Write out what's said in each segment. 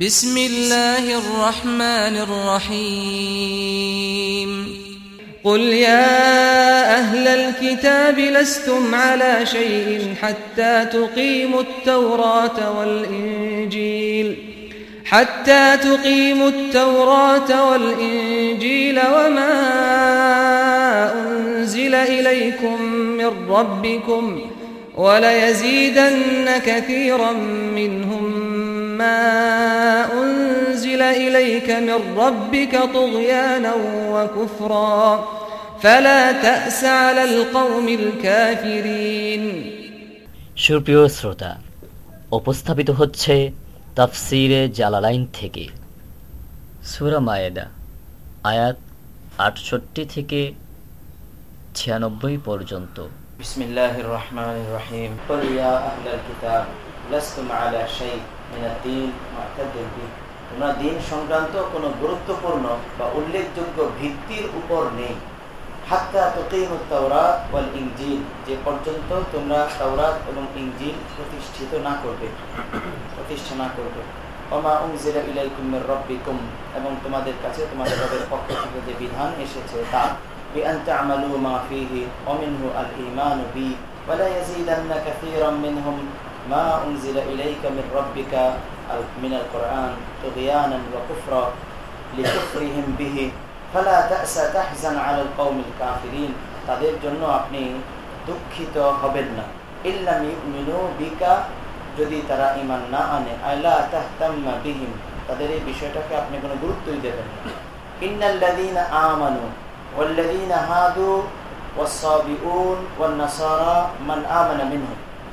بسم الله الرحمن الرحيم. قل يا أهل الكتاب لستم على شيء حتى تقيموا التوراة والإنجيل. حتى تقيموا التوراة والإنجيل وما أنزل إليكم من ربكم وليزيدن كثيرا منهم ما أنزل إليك من ربك طغيانا وكفرا فلا تأس على القوم الكافرين সুপ্রিয় শ্রোতা উপস্থাপিত হচ্ছে তাফসিরে জালালাইন থেকে সুরা মায়েদা আয়াত আটষট্টি থেকে ছিয়ানব্বই পর্যন্ত بسم الله الرحمن الرحيم قل يا أهل الكتاب لستم على شيء من الدين معتدل به তোমরা দিন সংক্রান্ত কোনো গুরুত্বপূর্ণ বা উল্লেখযোগ্য ভিত্তির উপর নেই হাত্তা তকিমুত তাওরাত ওয়াল ইনজিল যে পর্যন্ত তোমরা তাওরাত এবং ইনজিল প্রতিষ্ঠিত না করবে প্রতিষ্ঠা না করবে ওমা উনজিলা ইলাইকুম মির রাব্বিকুম এবং তোমাদের কাছে তোমাদের রবের পক্ষ থেকে যে বিধান এসেছে তা بأن تعملوا ما فيه ومنه الإيمان بي ولا يزيدن كثيرا منهم ما أنزل إليك من ربك من القرآن طغيانا وكفرا لكفرهم به فلا تأس تحزن على القوم الكافرين তাদের জন্য আপনি দুঃখিত হবেন না ইল্লাম ইউমিনু বিকা যদি তারা ঈমান না আনে আলা তাহতাম্মা বিহিম তাদের এই বিষয়টাকে আপনি কোনো গুরুত্বই দেবেন না ইন্নাল্লাযীনা আমানু والذين هادوا والصابئون والنصارى من آمن منهم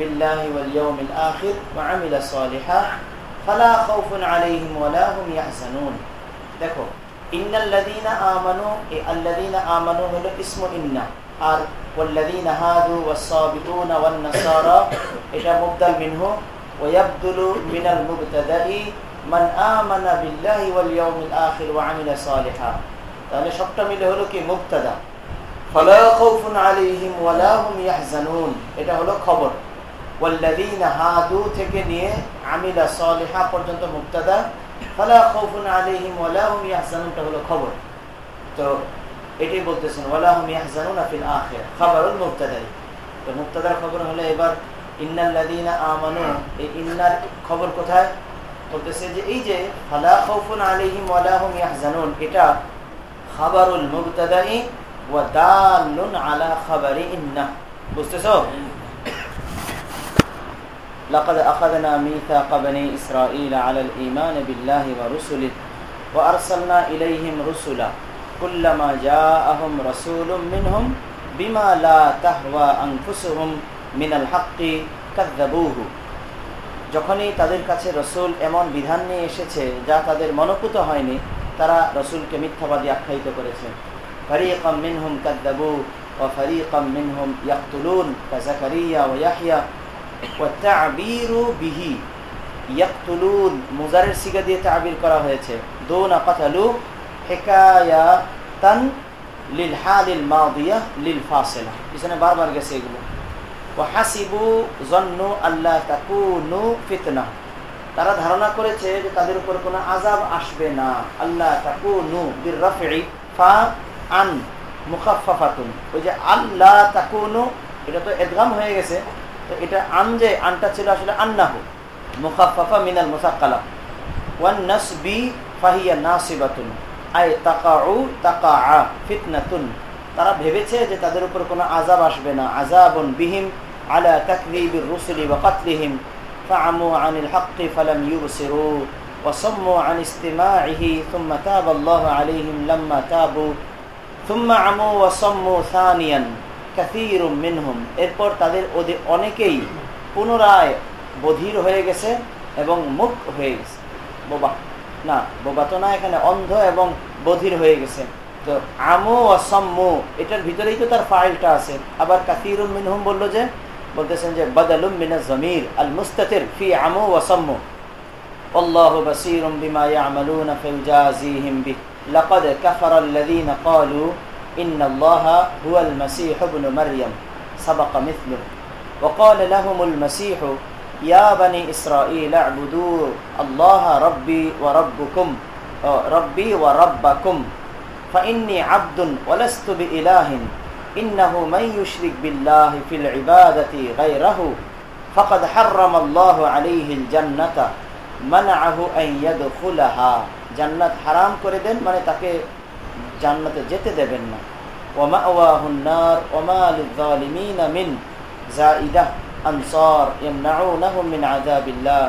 বিল্লাহি ওয়াল ইয়াউমিল আখির ওয়া আমিলা সালিহা ফালা খাউফুন আলাইহিম ওয়ালা হুম ইয়াহজানুন দেখো ইন্নাল্লাযীনা আমানু এই আল্লাযীনা আমানু হলো ইসমু ইন্না। আর ওয়াল্লাযীনা হাদু ওয়াস-সাবিউনা ওয়ান নাসারা এটা মুবদাল মিনহু। ওয়া ইয়াবদুলু মিনাল মুবতাদাই মান আমানা বিল্লাহি ওয়াল ইয়াউমিল আখির ওয়া আমিলা সালিহা তাহলে সবটা মিলে হলো কি? মুক্তাদা ফালা খাউফুন আলাইহিম ওয়ালা হুম ইয়াহজানুন এটা হলো খবর। ওয়াল্লাযীনা হাদু থেকে নিয়ে আমিলা সালিহা পর্যন্ত মুক্তাদা ফালা খাউফুন আলাইহিম ওয়ালা হুম ইয়াহজানুনটা হলো খবর। তো এটাই বলতেছেন, ওয়ালা হুম ইয়াহজানুনা ফিল আখির খবরুল মুবতাদাই। তো মুক্তাদার খবর হলো এবার, ইন্নাল্লাযীনা আমানু, এই ইন্নার খবর কোথায়? বলতেছে যে এই যে, ফালা খাউফুন আলাইহিম ওয়ালা হুম ইয়াহজানুন, এটা খাবারুল মুবতাদাই ওয়া দালুন আলা খাবারি ইন্না বুঝতেছো? لقد أخذنا ميثاق بني إسرائيل على الإيمان بالله ورسله وأرسلنا إليهم رسلا كلما جاءهم رسول منهم بما لا تهوى أنفسهم من الحق كذبوه যখনই তাদের কাছে রসুল এমন বিধান নিয়ে এসেছে যা তাদের মনোপুত হয়নি তারা রসুলকে মিথ্যাবাদী আখ্যায়িত করেছে ফরিকম মিনহুম কাদ্দাবু ও ফরিকম মিনহুম ইয়াকতুলুন কাজাকারিয়া ও ইয়াহিয়া ও করা হয়েছে। ফিতনা। তারা ধারণা করেছে যে তাদের উপর কোনো আজাব আসবে না। আল্লাহ তাকুনু বির ফা আন মুখাফাফাতুন ওই যে আল্লাহ তাকুনু, এটা তো এদগাম হয়ে গেছে। তো এটা আন যে আনটা ছিল আসলে আন্নাহু মুখাফাফা মিনাল মুসাক্কালা ওয়ান নাসবি ফাহিয়া নাসিবাতুন আয় তাকাউ তাকা ফিতনাতুন তারা ভেবেছে যে তাদের উপর কোনো আজাব আসবে না আজাবন বিহিম আলা তাকযীবির রুসুলি ওয়া কাতলিহিম فعموا عن الحق فلم يبصروا وصموا عن استماعه ثم تاب الله عليهم لما تابوا ثم عموا وصموا ثانيا মিনহুম। এরপর তাদের ওদের অনেকেই পুনরায় বধির হয়ে গেছে এবং মুখ হয়ে গেছে। বোবা, না, বোবা তো না, এখানে অন্ধ এবং বধির হয়ে গেছে। তো আমো অসম্মু এটার ভিতরেই তো তার ফাইলটা আছে। আবার কাসিরুম মিনহুম বলল যে, বলতেছেন যে, বদলুম মিনা জমির আল মুস্তের ফি আমো অসম্মু আল্লাহ বাসিরুম বিমা ইয়ামালুনা ফিল জাযিহিম إن الله هو المسيح ابن مريم سبق مثله وقال لهم المسيح يا بني إسرائيل اعبدوا الله ربي وربكم ربي وربكم فإني عبد ولست بإله إنه من يشرك بالله في العبادة غيره فقد حرم الله عليه الجنة منعه أن يدخلها জান্নাত হারাম করে দেন মানে তাকে জান্নাতে যেতে দেবেন না। ওমা ওয়াহুন্নার ওমা আলিমিন মিন জাইদাহ আনসার ইয়ামনাউনাহুম মিন আযাবিল্লাহ।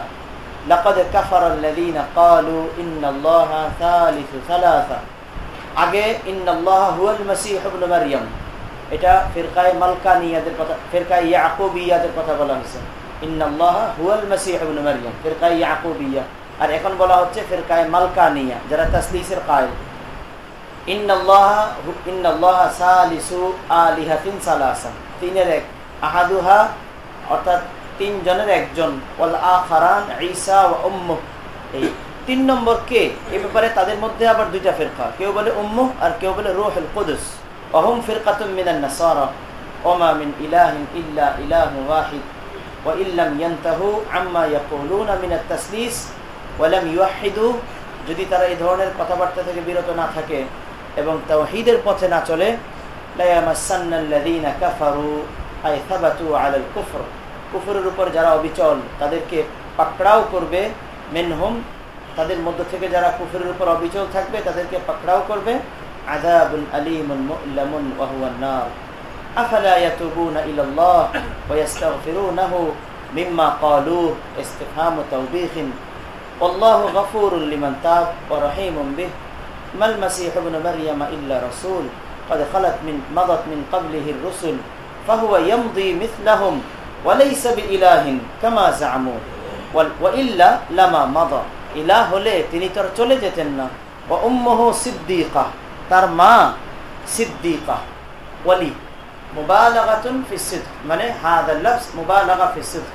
লাকাদ কাফারা আল্লাযীনা ক্বালু ইন্নাল্লাহা সালিসু সালাসা। আগে এটা ফিরকায় মালকানিয়াদের কথা, ফিরকায় ইয়াকুবিয়াদের কথা বলা হয়েছে। ইন্নাল্লাহ হুয়াল মাসীহ ইবনে মারইয়াম, ফিরকায় ইয়াকুবিয়া। আর এখন বলা হচ্ছে ফেরকায় মালকানিয়া, যারা তাসলিসের কায় তিনের এক আহাদুহা, অর্থাৎ তিনজনের একজন। এই তিন নম্বর কে? এ ব্যাপারে তাদের মধ্যে আবার দুইটা ফিরকা। কেউ বলে উম্মুহ আর কেউ বলে রুহুল কুদুস। অহম ফিরকাতুম ইলাহিন ইল্লা ইল্লাম যদি তারা এই ধরনের কথাবার্তা থেকে বিরত না থাকে এবং তাওহীদের পথে না চলে লা ইয়ামাসান্নাল্লাযীনা কাফারু আই থাবাতু আলাল কুফর কুফরের উপর যারা অবিচল তাদেরকে পাকড়াও করবে মিনহুম তাদের মধ্য থেকে যারা কুফরের উপর অবিচল থাকবে তাদেরকে পাকড়াও করবে আযাবুন আলীমুন মু'লামুন ওয়া হুয়ান নার আফালা ইয়াতুবুনা ইলা আল্লাহ ওয়া ইস্তাগফিরুনাহু মিম্মা ক্বালু ইসতিফহাম তাওবীখিন والله غفور لمن تاب ورحيم به ما المسيح ابن مريم إلا رسول قد خلت من مضت من قبله الرسل فهو يمضي مثلهم وليس بإله كما زعموا وإلا لما مضى ইলাহ হলে তিনি তোর চলে যেতেন না ও উম্মহ সিদ্দিকা তার মা সিদ্দিকা ওয়ালি মুবালাগাতুন ফি সিদক মানে হাদা লফজ মুবালাগা ফি সিদক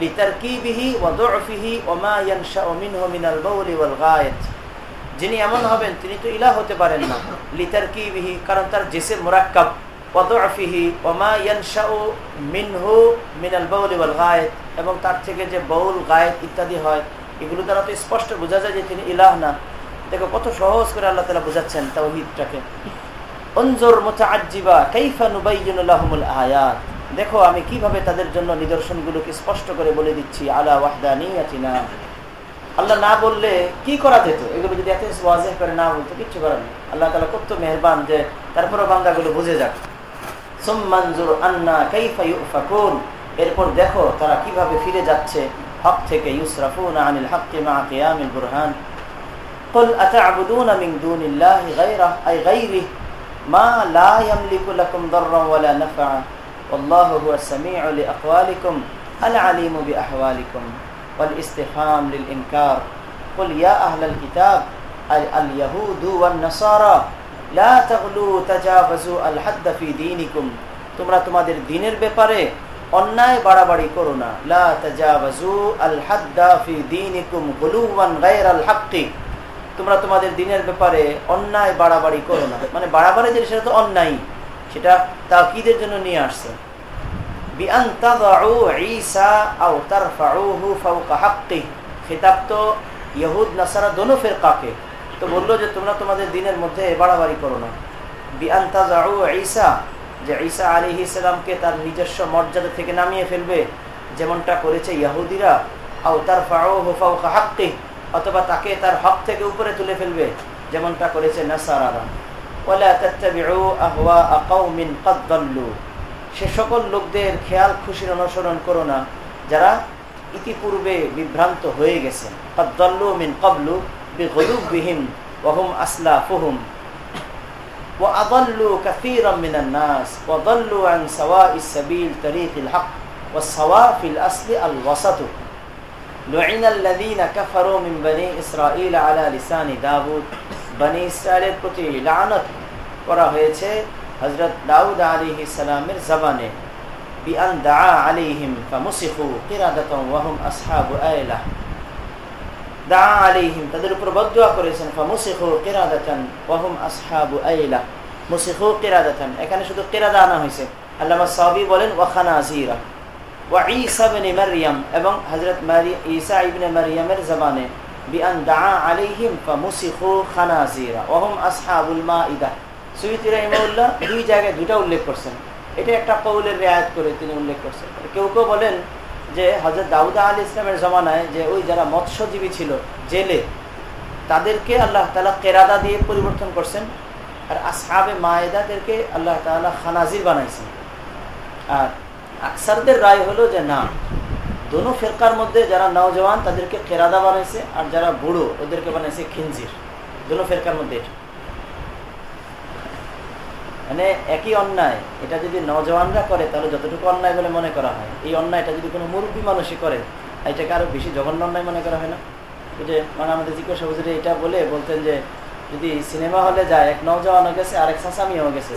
লিতারকিবিহি ওয়া ওয়া যিনি এমন হবেন, তিনি তো ইলাহ হতে পারেন না। লিতার কি বিহি কারণ তার জেসের মোরাক্কাব। ইয়ানশাউ মিনহু মিনাল এবং তার থেকে যে বাউল গায়েত ইত্যাদি হয়, এগুলো দ্বারা তো স্পষ্ট বোঝা যায় যে তিনি ইলাহ না। দেখো, কত সহজ করে আল্লাহ তালা বোঝাচ্ছেন তাওহিদটাকে। অঞ্জর দেখো, আমি কীভাবে তাদের জন্য নিদর্শনগুলোকে স্পষ্ট করে বলে দিচ্ছি, আলা আল্লাহ না বললে কি করা যেত? এগুলো যদি এত করে না বলতো, কিচ্ছু করার নেই। আল্লাহ তালা কত মেহরবান যে তারপরে বান্দাগুলো বুঝে যাক। ইউফাকুন। এরপর দেখো, তারা কীভাবে ফিরে যাচ্ছে হক থেকে, ইউসরাফুন আনিল হককে মা কিয়ামিল বুরহান। قل أتعبدون من دون الله غيره أي غيره ما لا يملك لكم ضرا ولا نفعا والله هو السميع لأقوالكم العليم بأحوالكم والاستفهام للإنكار قل يا أهل الكتاب اليهود والنصارى لا تغلوا تجاوزوا الحد في دينكم তোমরা তোমাদের দিনের ব্যাপারে অন্যায় বাড়াবাড়ি করো না লা তাজাওয়াজু আল হাদ্দা ফি দীনিকুম গুলুওয়ান গায়রাল হাক্কি তোমরা তোমাদের দিনের ব্যাপারে অন্যায় বাড়াবাড়ি করো না। মানে বাড়াবাড়ি যে সেটা তো অন্যায়। সেটা তাকিদের জন্য নিয়ে আসছে। খিতাব তো তো বলল যে, তোমরা তোমাদের দিনের মধ্যে বাড়াবাড়ি করো না। যে তার নিজস্ব মর্যাদা থেকে নামিয়ে ফেলবে, যেমনটা করেছে ইহুদিরা, আও তারফাউহু ফাওকা হাক্কি। অথবা তাকে তার হক থেকে উপরে তুলে ফেলবে, যেমনটা করেছে নাসারারা। সে সকল লোকদের খেয়াল খুশির অনুসরণ করো না, যারা ইতিপূর্বে বিভ্রান্ত হয়ে গেছে। কদ্দল্লু মিন কবলু বিহিম ওহম আসলা ফুহুম ও আদল্লু কাসির নাস ওদল্লু আন সওয়া ইসাবিল তরিক ইল হক ও সওয়া ফিল আসলি আল ওয়াসাতু। لعن الذين كفروا من بني إسرائيل على لسان داود বনি ইসরায়েলের প্রতি লানত করা হয়েছে হজরত দাউদ আলী ইসালামের জবানে বিআন দা আলিহিম ফামুসিখু কিরাদাতাম ওয়াহুম আসহাবু আয়লা দা আলিহিম তাদের উপর বদুয়া করেছেন ফামুসিখু কিরাদাতান ওয়াহুম আসহাবু আয়লা মুসিখু কিরাদাতান এখানে শুধু কিরাদা আনা হয়েছে আল্লামা সাবি বলেন ওয়াখানা আজিরা এবং হযরত মারি, ঈসা ইবনে মারইয়ামের জবানে দা রাহিমাহুল্লাহ দুই জায়গায় উল্লেখ করছেন। এটা একটা করে তিনি উল্লেখ করছেন। কেউ কেউ বলেন যে হজরত দাউদা যে ওই যারা মৎস্যজীবী ছিল, জেলে, তাদেরকে আল্লাহ তালা কেরাদা দিয়ে পরিবর্তন করছেন আর আসহাবে মায়েদাদেরকে আল্লাহ খানাজির বানাইছেন। আর আকসারদের রায় হলো যে না, দোনো ফেরকার মধ্যে যারা নওজওয়ান তাদেরকে কেরাদা বানাইছে আর যারা বুড়ো ওদেরকে বানাইছে খিনজির। দোনো ফেরকার মধ্যে। মানে একই অন্যায়, এটা যদি নজওয়ানরা করে তাহলে যতটুকু অন্যায় বলে মনে করা হয়, এই অন্যায়টা যদি কোনো মুরব্বী মানুষই করে, এটাকে আরও বেশি জঘন্য অন্যায় মনে করা হয় না? যে মানে আমাদের জিজ্ঞাসা হুজুরে এটা বলে বলতেন যে, যদি সিনেমা হলে যায়, এক নজওয়ানও গেছে আর এক আরেক চাচামিও গেছে,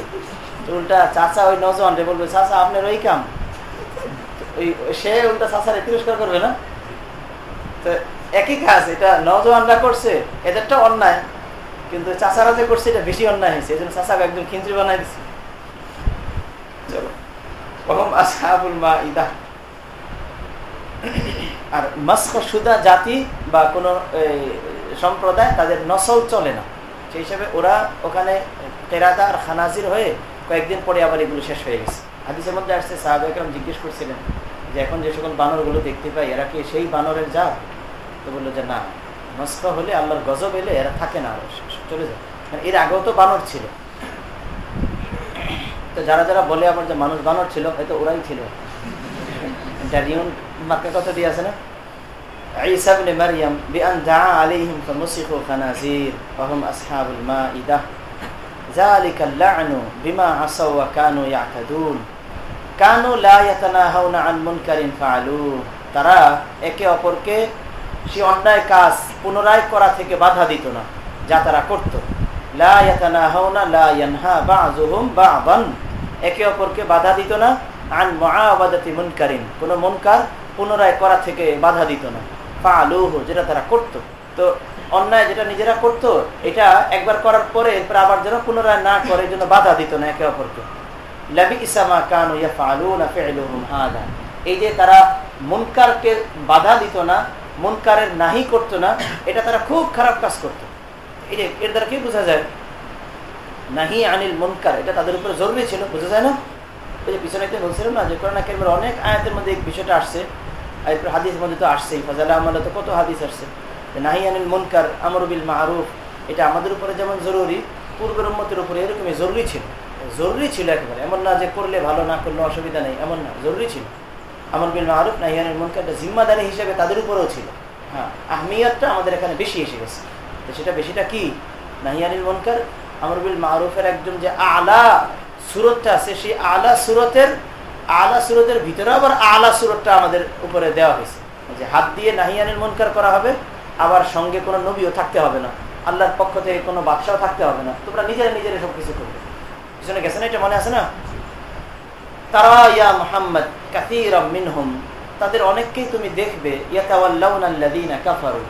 তো উল্টা চাচা ওই নজওয়ানরে বলবে, চাচা, আপনার ওই কাম? সে উল্টা তিরস্কার করবে না? তো একই কাজ, এটা নজওয়ানরা করছে, এদেরটা অন্যায়, কিন্তু যে করছে, এটা বেশি অন্যায় হয়েছে, এই জন্য একদম খিঞ্চি বানাই দিচ্ছে আর জাতি বা কোনো সম্প্রদায় তাদের নসল চলে না। সেই হিসাবে ওরা ওখানে তেরাদা আর খানাজির হয়ে কয়েকদিন পরে আবার এগুলো শেষ হয়ে গেছে। হাদিসের মধ্যে আসছে সাহাব একরম জিজ্ঞেস করছিলেন যে এখন যে সকল বানরগুলো দেখতে পাই, এরা কি সেই বানরের যা তো বলল যে না নস্কা হলে আল্লাহর গজব এলে এরা থাকে না চলে যায়। কারণ এর আগেও তো বানর ছিল। তো যারা যারা বলে আমার যে মানুষ বানর ছিল, হয়তো ওরাই ছিল। ডারিউন কথা দিয়ে আছে না? ইসাবনে কানু লাহাউনা আনমুন কারিম ফালু তারা একে অপরকে সে অন্যায় কাজ পুনরায় করা থেকে বাধা দিত না, যা তারা করত। একে অপরকে বাধা দিত না, আন মহাবাদাতি মুনকারিন। কোনো মনকার পুনরায় করা থেকে বাধা দিত না। ফালুহ যেটা তারা করত। তো অন্যায় যেটা নিজেরা করত, এটা একবার করার পরে এরপর আবার যেন পুনরায় না করে জন্য বাধা দিত না একে অপরকে। এই যে তারা মুনকারকে বাধা দিত না, মনকারের নাহি করতো না, এটা তারা খুব খারাপ কাজ করতো। এই যে এর দ্বারা কি বোঝা যায়? নাহি আনিল মনকার, এটা তাদের উপরে জরুরি ছিল, বোঝা যায় না? ওই যে পিছনে একটা বলছিলাম না, যে করোনা অনেক আয়াতের মধ্যে এই বিষয়টা আসছে হাদিসের মধ্যে তো আসছেই, ফজালা তো কত হাদিস আসছে। নাহি আনিল মনকার আমরবিল মাহরুফ এটা আমাদের উপরে যেমন জরুরি, পূর্বের উন্মতের উপরে এরকমই জরুরি ছিল। জরুরি ছিল একেবারে। এমন না যে করলে ভালো, না করলে অসুবিধা নেই, এমন না, জরুরি ছিল। আমর বিল মারুফ নাহিয়ানের মনকে একটা জিম্মাদারি হিসেবে তাদের উপরেও ছিল। হ্যাঁ আহমিয়তটা আমাদের এখানে বেশি এসে গেছে। তো সেটা বেশিটা কি? নাহিয়ানিল মনকার, আমর বিল মারুফের একজন যে আলা সুরতটা আছে, সেই আলা সুরতের আলা সুরতের ভিতরে আবার আলা সুরতটা আমাদের উপরে দেওয়া হয়েছে। যে হাত দিয়ে নাহিয়ানিল মনকার করা হবে, আবার সঙ্গে কোনো নবীও থাকতে হবে না। আল্লাহর পক্ষ থেকে কোনো বাদশাও থাকতে হবে না। তোমরা নিজেরা নিজেরা সব কিছু করবে। পিছনে গেছে না এটা মনে আছে না তারা ইয়া মোহাম্মদ মিনহুম তাদের অনেককেই তুমি দেখবে কাফারু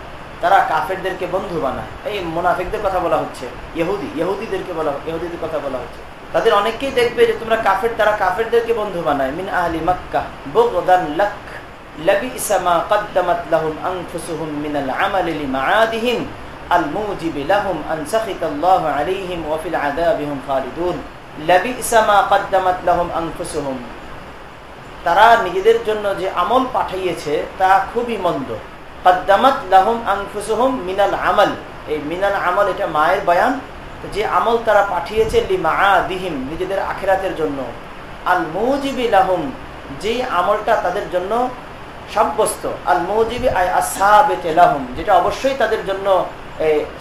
তারা কাফেরদেরকে বন্ধু বানায় এই মোনাফিকদের কথা বলা হচ্ছে ইহুদি ইহুদিদেরকে বলা ইহুদিদের কথা বলা হচ্ছে তাদের অনেককেই দেখবে যে তোমরা কাফের তারা কাফেরদেরকে বন্ধু বানায় মিন আহলি মক্কা বুগদান লাক لبئس ما قدمت لهم أنفسهم من العمل لمعادهم الموجب لهم أن سخط الله عليهم وفي العذاب هم خالدون তারা নিজেদের জন্য যে আমল পাঠাইয়েছে তা খুবই মন্দ। কদ্দামাত লাহম আংফুসহম মিনাল আমল। এই মিনাল আমল এটা মায়ের বয়ান। যে আমল তারা পাঠিয়েছে লিমা দিহিম নিজেদের আখেরাতের জন্য। আল মৌজিবি লাহম যে আমলটা তাদের জন্য সাব্যস্ত। আল মৌজিবি আই আসাবেতে লাহম, যেটা অবশ্যই তাদের জন্য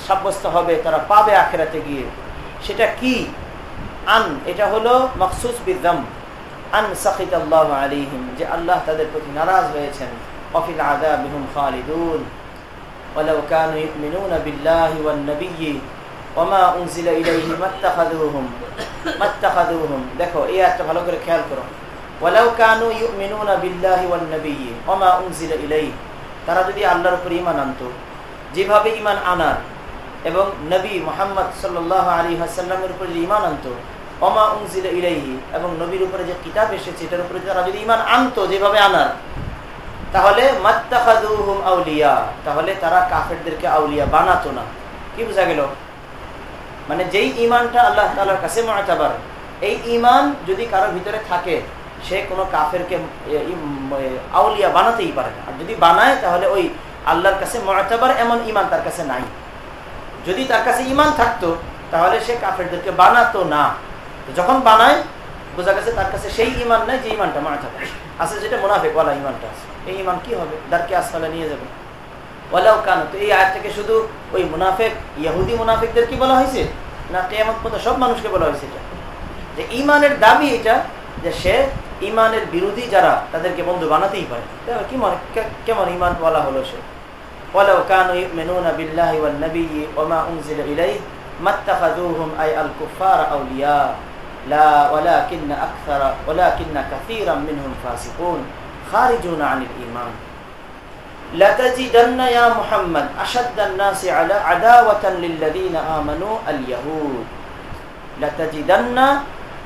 সাব্যস্ত হবে, তারা পাবে আখেরাতে গিয়ে। সেটা কি? আন এটা হলো মকসুস বিদ্যম আন সাকিত আল্লাহ আলিহিম যে আল্লাহ তাদের প্রতি নারাজ হয়েছেন অফিল আদা বিহুম খালিদুন ولو كانوا يؤمنون بالله والنبي وما أنزل إليه ما اتخذوهم ما اتخذوهم দেখো এই একটা ভালো করে খেয়াল করো ولو كانوا يؤمنون بالله والنبي وما أنزل إليه তারা যদি আল্লাহর উপর ঈমান আনতো যেভাবে ঈমান আনার এবং নবী মোহাম্মদ সাল্লাহ আলী হাসাল্লামের উপরে যে ইমান আনতো অমা ইলাইহি, এবং নবীর উপরে যে কিতাব এসেছে, এটার উপরে তারা যদি ইমান আনতো, যেভাবে আনার, তাহলে আউলিয়া, তাহলে তারা কাফেরদেরকে আউলিয়া বানাতো না। কি বোঝা গেল? মানে যেই ইমানটা আল্লাহ তালার কাছে এই ইমান যদি কারোর ভিতরে থাকে, সে কোনো কাফেরকে আউলিয়া বানাতেই পারে না। আর যদি বানায়, তাহলে ওই আল্লাহর কাছে মহাতাবার এমন ইমান তার কাছে নাই। যদি তার কাছে ইমান থাকতো, তাহলে সে কাফেরদেরকে বানাতো না। যখন বানায় বোঝা গেছে তার কাছে সেই ইমান নাই যে ইমানটা মানা থাকে আছে যেটা মোনাফেক ওয়ালা ইমানটা আছে এই ইমান কি হবে দারকে আসফালে নিয়ে যাবে ওয়ালাও কান তো এই আয় থেকে শুধু ওই মুনাফেক ইয়াহুদি মুনাফেকদের কি বলা হয়েছে না কেমন মতো সব মানুষকে বলা হয়েছে এটা যে ইমানের দাবি এটা যে সে ইমানের বিরোধী যারা তাদেরকে বন্ধু বানাতেই পারে কি মনে কেমন ইমান বলা হলো সে ولو كانوا يؤمنون بالله والنبي وما أنزل إليه ما اتخذوهم أي الكفار أولياء لا ولكن أكثر ولكن كثيرا منهم فاسقون خارجون عن الإيمان لتجدن يا محمد أشد الناس على عداوة للذين آمنوا اليهود لتجدن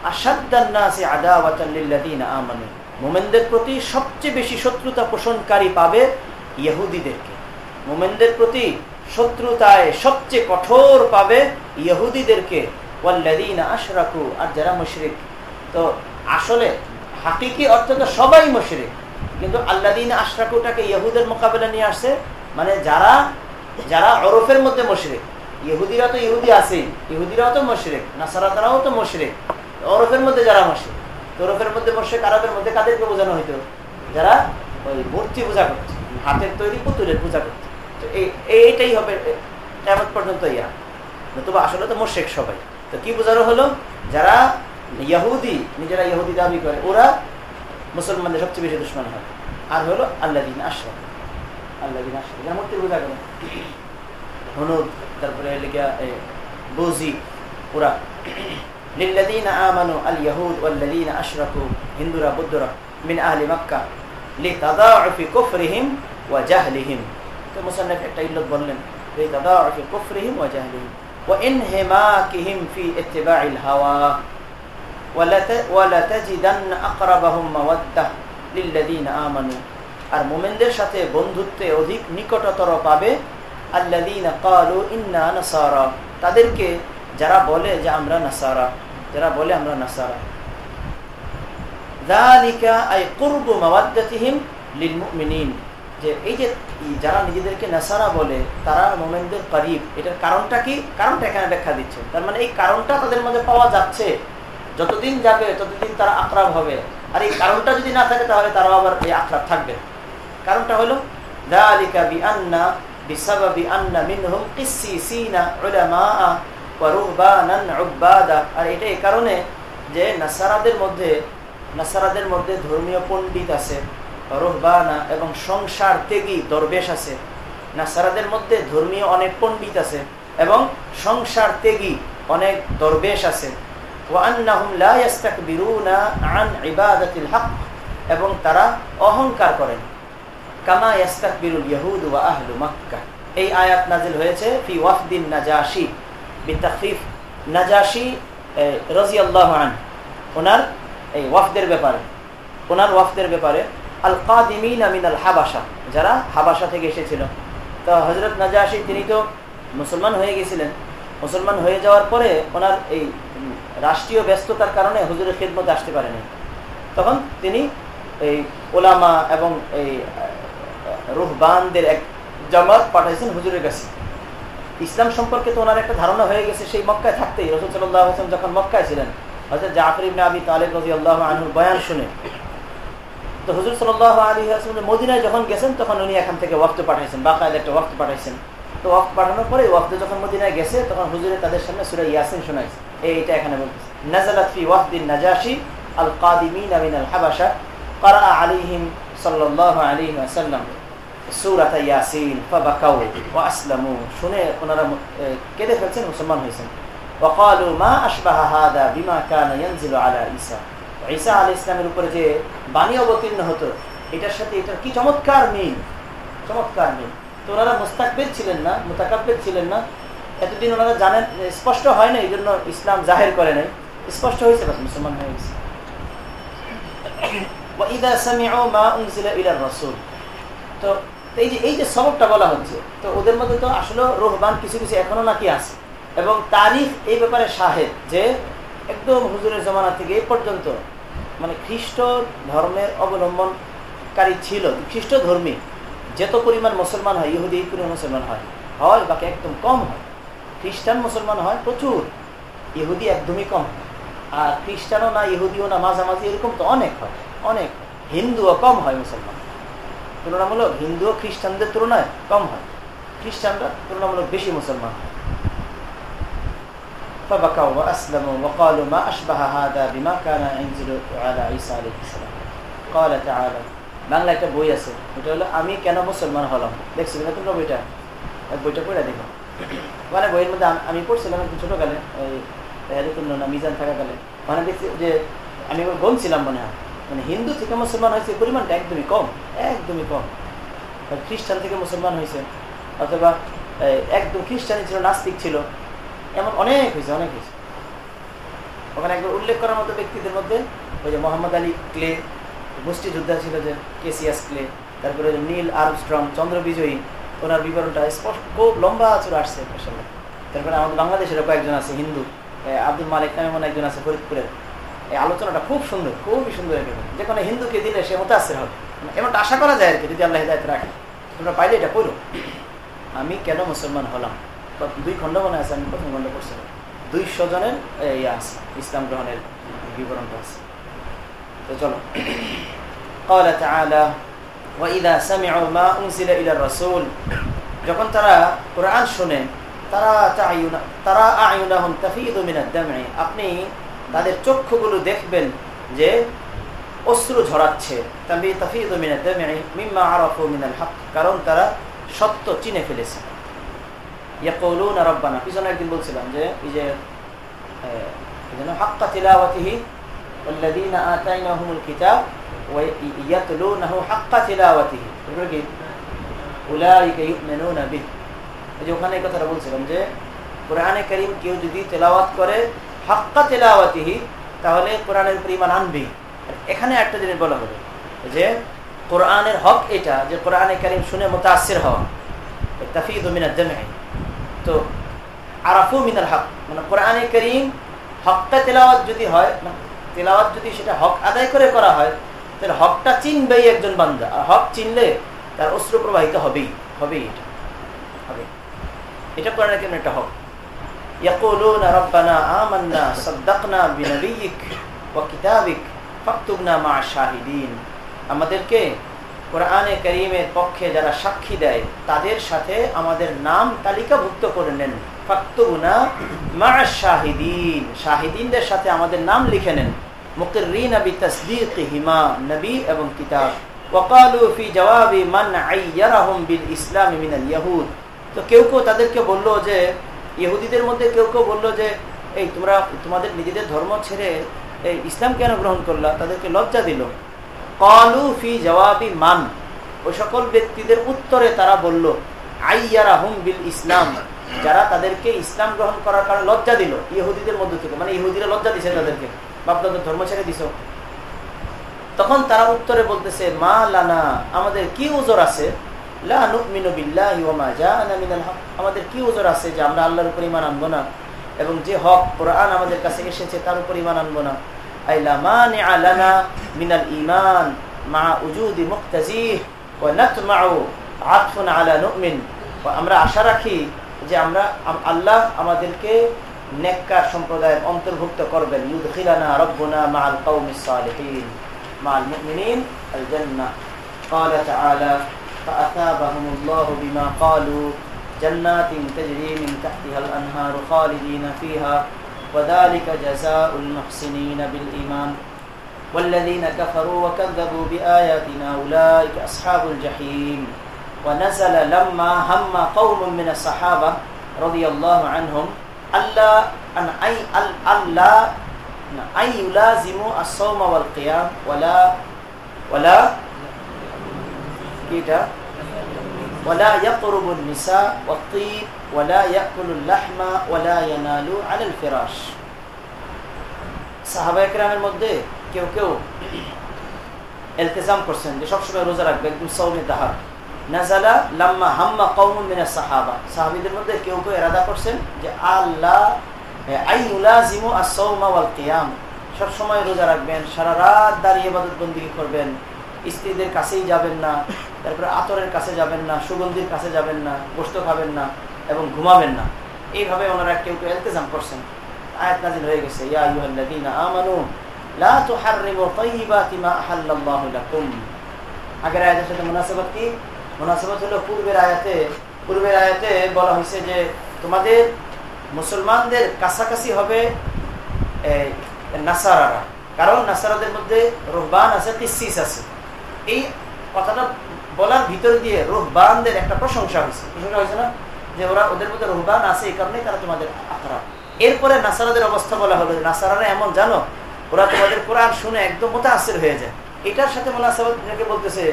أشد الناس عداوة للذين آمنوا মোমেনদের প্রতি সবচেয়ে বেশি শত্রুতা পোষণকারী পাবে ইহুদিদেরকে মোমেনদের প্রতি শত্রুতায় সবচেয়ে কঠোর পাবে ইহুদিদেরকে আশরাকু, আর যারা মুশরিক। তো আসলে হাকিকি তো সবাই মুশরিক। কিন্তু আল্লাদিন আশরাকুটাকে ইহুদের মোকাবেলা নিয়ে আসছে মানে যারা যারা অরফের মধ্যে মশরেক। ইহুদিরা তো ইহুদি আছেই, ইহুদিরাও তো মশরেক নাসারা তারাও তো মশরেক মধ্যে যারা মশরেক ওরফের মধ্যে মশরেক, আরবের মধ্যে কাদেরকে বোঝানো হইতো? যারা ওই মূর্তি পূজা করছে, হাতের তৈরি পুতুলের পূজা করছে। তো এইটাই হবে কেমন পর্যন্ত ইয়া? আসলে তো মোশেক সবাই। তো কি বোঝানো হলো? যারা ইয়াহুদি, নিজেরা ইহুদি দাবি করে, ওরা মুসলমানদের সবচেয়ে বেশি দুশ্মন হয়। আর হলো আল্লাহ দিন আশ্রম আল্লাহ দিন আশ্রম যার মূর্তি বোঝা গেল হনুদ, তারপরে বৌজি, ওরা। লিল্লাদিন আমানু আল ইয়াহুদ ওয়াল্লাদিন আশরাকু, হিন্দুরা, বুদ্ধরা, মিন আহলি মক্কা লিতাদাউফি কুফরিহিম ওয়া জাহলিহিম। তো মুসান্নাফ একটা ইল্লত বললেন লিতাদাউফি কুফরিহিম ওয়া জাহলিহিম। وانهماكهم في اتباع الهوى ولتجدن اقربهم موده للذين امنوا আর মুমিনদের সাথে বন্ধুত্বে অধিক নিকটতর পাবে আল্লাযীনা ক্বালু ইন্না নাসারা তাদেরকে যারা বলে যে আমরা নাসারা যারা বলে আমরা নাসারা যালিকা আই কুরবু মাওয়াদ্দাতিহিম লিল মুমিনিন যে এই যে যারা নিজেদেরকে নাসারা বলে, তারা মোমেনদের করিব। এটার কারণটা কি? কারণটা এখানে ব্যাখ্যা দিচ্ছে। তার মানে এই কারণটা তাদের মধ্যে পাওয়া যাচ্ছে। যতদিন যাবে, ততদিন তারা আক্রাব হবে। আর এই কারণটা যদি না থাকে, তাহলে তারাও আবার এই আক্রাব থাকবে। কারণটা হলো আর এটা এই কারণে যে নাসারাদের মধ্যে নাসারাদের মধ্যে ধর্মীয় পণ্ডিত আছে। রোহবানা এবং সংসার ত্যাগী দরবেশ আছে। নাসারাদের মধ্যে ধর্মীয় অনেক পণ্ডিত আছে এবং সংসার ত্যাগী অনেক দরবেশ আছে। এবং তারা অহংকার করেন। কামা ইয়াস্তাকবিরুল ইয়াহুদ ওয়া আহলু এই আয়াত নাজিল হয়েছে ফি ওয়াফদিন নাজাশি নাজাশি রাদিয়াল্লাহু আন ওনার এই ওয়াফদের ব্যাপারে। ওনার ওয়াফদের ব্যাপারে আল কাদিমিন আমিন আল হাবাসা যারা হাবাসা থেকে এসেছিল। তো হজরত নাজাশি, তিনি তো মুসলমান হয়ে গেছিলেন। মুসলমান হয়ে যাওয়ার পরে ওনার এই রাষ্ট্রীয় ব্যস্ততার কারণে হুজুরের খেদমতে আসতে পারেনি। তখন তিনি এই ওলামা এবং এই রুহবানদের এক জামাত পাঠাইছেন হুজুরের কাছে। ইসলাম সম্পর্কে তো ওনার একটা ধারণা হয়ে গেছে, সেই মক্কায় থাকতেই। রসুল সাল্লাহ আসলাম যখন মক্কায় ছিলেন হজরত জাফর ইবনে আবি তালেব রাজি আল্লাহ আনহুর বয়ান শুনে তো হুজুর সাল্লাহ আলী আসলামের মদিনায় যখন গেছেন তখন উনি এখান থেকে ওয়াক্ত পাঠাইছেন বাকায়দ একটা ওয়াক্ত পাঠাইছেন তো ওয়াক্ত পাঠানোর পরে ওয়াক্ত যখন মদিনায় গেছে তখন হুজুরে তাদের সামনে সুরা ইয়াসিন শোনাইছে এইটা এখানে বলতেছে نزلت في وفد النجاشي القادمين من الحبشة قرأ عليهم صلى الله عليه وسلم سورة ياسين فبكوا وأسلموا শুনে ওনারা কেঁদে ফেলছেন মুসলমান হয়েছেন وقالوا ما أشبه هذا بما كان ينزل على عيسى ঈসা আলী ইসলামের উপরে যে বাণী অবতীর্ণ হতো, এটার সাথে এটার কি চমৎকার মিল? চমৎকার মিল। তো ওনারা মুস্তাকবেদ ছিলেন না মোতাকাব্বেদ ছিলেন না। এতদিন ওনারা জানেন স্পষ্ট হয় না এই জন্য ইসলাম জাহের করে নাই। স্পষ্ট হয়েছে মুসলমান হয়ে গেছে। তো এই যে এই যে সবকটা বলা হচ্ছে, তো ওদের মধ্যে তো আসলে রোহবান কিছু কিছু এখনও নাকি আছে। এবং তারিখ এই ব্যাপারে সাহেব যে, একদম হুজুরের জমানা থেকে এই পর্যন্ত মানে খ্রিস্ট ধর্মের অবলম্বনকারী ছিল খ্রিস্ট ধর্মী। যত পরিমাণ মুসলমান হয়, ইহুদি এই পরিমাণ মুসলমান হয় হয় বাকি একদম কম হয়। খ্রিস্টান মুসলমান হয় প্রচুর, ইহুদি একদমই কম আর খ্রিস্টানও না, ইহুদিও না, মাঝামাঝি এরকম তো অনেক হয়, অনেক। হিন্দুও কম হয় মুসলমান। তুলনামূলক হিন্দু খ্রিস্টানদের তুলনায় কম হয়। খ্রিস্টানরা তুলনামূলক বেশি মুসলমান হয়। فبكوا وأسلموا وقالوا ما أشبه هذا بما كان ينزل على عيسى عليه السلام قال تعالى বাংলা একটা বই আছে ওটা হলো আমি কেন মুসলমান হলাম দেখছি না তোমরা বইটা বইটা পড়ে দেখো মানে বইয়ের মধ্যে আমি পড়ছিলাম একটু ছোটকালে ওই না মিজান থাকাকালে মানে দেখছি যে আমি এবার গমছিলাম মনে হয় মানে হিন্দু থেকে মুসলমান হয়েছে পরিমাণটা একদমই কম একদমই কম খ্রিস্টান থেকে মুসলমান হয়েছে অথবা একদম খ্রিস্টানই ছিল নাস্তিক ছিল এমন অনেক হয়েছে অনেক হয়েছে। ওখানে একবার উল্লেখ করার মতো ব্যক্তিদের মধ্যে ওই যে মোহাম্মদ আলী ক্লে মুষ্টিযোদ্ধা ছিল যে কেসিয়াস ক্লে, তারপরে নীল আর্মস্ট্রং, চন্দ্র বিজয়ী, ওনার বিবরণটা স্পষ্ট, খুব লম্বা চুর আসছে আসলে তারপরে আমাদের বাংলাদেশেরও কয়েকজন আছে, হিন্দু আব্দুল মালিক নামে মনে একজন আছে ফরিদপুরের। এই আলোচনাটা খুব সুন্দর, খুবই সুন্দর একেবারে যে কোনো হিন্দুকে দিলে সে মোতাসের হবে। এমনটা আশা করা যায় আর কি, যদি আল্লাহ হিদায়ত রাখে। তোমরা পাইলে এটা করো আমি কেন মুসলমান হলাম? দুই খণ্ড মনে আছে আমি প্রথম খণ্ড করছিলাম দুইশো জনের ইয়ে আছে ইসলাম গ্রহণের বিবরণটা আছে তো চলো قال تعالى وإذا سمعوا ما أنزل إلى الرسول যখন তারা কোরআন শুনে তারা তারা আয়ুনাহুম তাফিদু মিনাদ দাম'i আপনি তাদের চক্ষুগুলো দেখবেন যে অশ্রু ঝরাচ্ছে তাবি তাফিদু মিনাদ দাম'i মিম্মা আরাফু মিনাল হক কারণ তারা সত্য চিনে ফেলেছে ইয়াকুলুনা রাব্বানা পিছনে একদিন বলছিলাম যে এই যে হাক্কা তিলাওয়াতিহি والذين آتيناهم الكتاب ويتلونه حق تلاوته أولئك يؤمنون به যে ওখানে এই কথাটা বলছিলাম যে কোরআনে করিম কেউ যদি তেলাওয়াত করে হাক্কা তেলাওয়াতিহি তাহলে কোরআনের পরিমাণ আনবি এখানে একটা জিনিস বলা হবে যে কোরআনের হক এটা যে কোরআনে করিম শুনে মোতাসির হওয়া তাফিদ মিনার জমে তো আরাফু মিনার হক মানে কোরআনে করিম হকটা তেলাওয়াত যদি হয় তেলাওয়াত যদি সেটা হক আদায় করে করা হয় তাহলে হকটা চিনবেই একজন বান্দা আর হক চিনলে তার অস্ত্র প্রবাহিত হবেই হবেই এটা হবে এটা কোরআনে কেমন একটা হক يقولون ربنا آمنا صدقنا بنبيك وكتابك فاكتبنا مع الشاهدين আমাদেরকে কোরআনে করিমের পক্ষে যারা সাক্ষী দেয়, তাদের সাথে আমাদের নাম তালিকাভুক্ত করে নেন। ফাক্তুবনা মা শাহিদিন। শাহিদিনদের সাথে আমাদের নাম লিখে নেন। এবং কিতাব। বিল ইসলাম ইয়াহুদ। তো কেউ কেউ তাদেরকে বলল যে মধ্যে কেউ কেউ বলল যে, এই তোমরা তোমাদের নিজেদের ধর্ম ছেড়ে এই ইসলাম কেন গ্রহণ করলা? তাদেরকে লজ্জা দিল। কলু ফি জওয়াবি মান সকল ব্যক্তিদের উত্তরে তারা বলল আইয়ারা হুম বিল ইসলাম। যারা তাদেরকে ইসলাম গ্রহণ করার কারণে লজ্জা দিল, ইহুদিদের মধ্যে থেকে। মানে ইহুদিরা লজ্জা দিছে তাদেরকে। ধর্ম ছেড়ে দিছ। তখন তারা উত্তরে বলতেছে, মা লানা, আমাদের কি ওজোর আছে? আমাদের কি ওজোর আছে যে আমরা আল্লাহর উপর ইমান আনব না? এবং যে হক কোরআন আমাদের কাছে এসেছে তার উপর ইমান আনব না? মিনাল ইমান মা উজুদি মুক্তাজিহ আমরা আশা রাখি যে আমরা আল্লাহ আমাদেরকে নেককার সম্প্রদায়ের অন্তর্ভুক্ত করবেন ইউদখিলানা রব্বুনা মাআল কওমিস সালিহিন মাআল মুমিনিন আল জান্নাহ قال تعالى فأثابهم الله بما قالوا جنات تجري من تحتها الأنهار خالدين فيها وذلك جزاء المحسنين بالإيمان والذين كفروا وكذبوا بآياتنا أولئك أصحاب الجحيم. ونزل لما هم قوم من الصحابة رضي الله عنهم ألا أن أي ألا أن يلازموا الصوم والقيام ولا ولا كده ওয়ালা ইয়াকরুবুন নিসা ওয়াত্তিব ওয়ালা ইয়াকুলুল লাহমা ওয়ালা ইয়ানালু আলাল ফিরাশ সাহাবা একরামের মধ্যে কেউ কেউ এলতেজাম করছেন যে সবসময় রোজা রাখবে, একদম সৌমি দাহার। নাজালা লাম্মা হাম্মা কৌমুন মিনা সাহাবা। সাহাবিদের মধ্যে কেউ কেউ এরাদা করছেন যে আল্লাহ আইউলাজিমু আসৌমা ওয়াল কিয়াম। সবসময় রোজা রাখবেন, সারা রাত দাঁড়িয়ে ইবাদত বন্দী করবেন। স্ত্রীদের কাছেই যাবেন না, তারপরে আতরের কাছে যাবেন না, সুগন্ধির কাছে যাবেন না গোস্ত খাবেন না এবং ঘুমাবেন না। এইভাবে ওনারা কেউ কেউ এলতেজাম করছেন। আয়াত নাজিল হয়ে গেছে আগের আয়াতের সাথে কি? হলো পূর্বের আয়াতে পূর্বের আয়াতে বলা হয়েছে যে তোমাদের মুসলমানদের কাছাকাছি হবে নাসারারা। কারণ নাসারাদের মধ্যে রোহবান আছে, কিসিস আছে। এই কথাটা বলার ভিতর দিয়ে রোহবানদের একটা প্রশংসা হয়েছে। প্রশংসা হয়েছে না? যে ওরা ওদের মধ্যে রোহবান আছে এই কারণে তারা তোমাদের আখরা এরপরে নাসারাদের অবস্থা বলা হলো নাসারারা এমন, জানো? ওরা তোমাদের কোরআন শুনে একদম মোতাসের হয়ে যায়। এটার সাথে মোনাসাবাদকে বলতেছে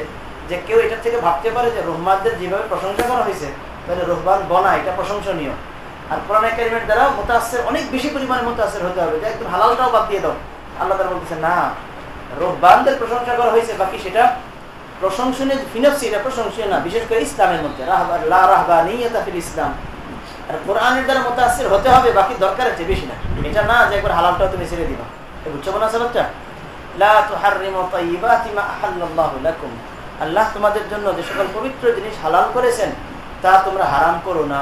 যে কেউ এটার থেকে ভাবতে পারে যে রহমানদের যেভাবে প্রশংসা করা হয়েছে, তাহলে রহমান বনা, এটা প্রশংসনীয়। আর কোরআন একাডেমির দ্বারা মোতাসের অনেক বেশি পরিমাণে মোতাসের হতে হবে। যে একদম হালালটাও বাদ দিয়ে দাও। আল্লাহ তারা বলতেছে, না রব্বানদের প্রশংসা করা হয়েছে, বাকি সেটা প্রশংসনীয় ফিনফসি, এটা প্রশংসনীয় না, বিশেষ করে ইসলামের মধ্যে। রাহবানিয়তাফির ইসলাম। আর কোরআনের দ্বারা মোতাসির হতে হবে, বাকি দরকার আছে বেশি না। এটা না যে একবার হালালটাও তুমি ছেড়ে দিবা। বুঝছ না সালামটা আল্লাহ তোমাদের জন্য যে সকল পবিত্র জিনিস হালাল করেছেন, তা তোমরা হারাম করো না।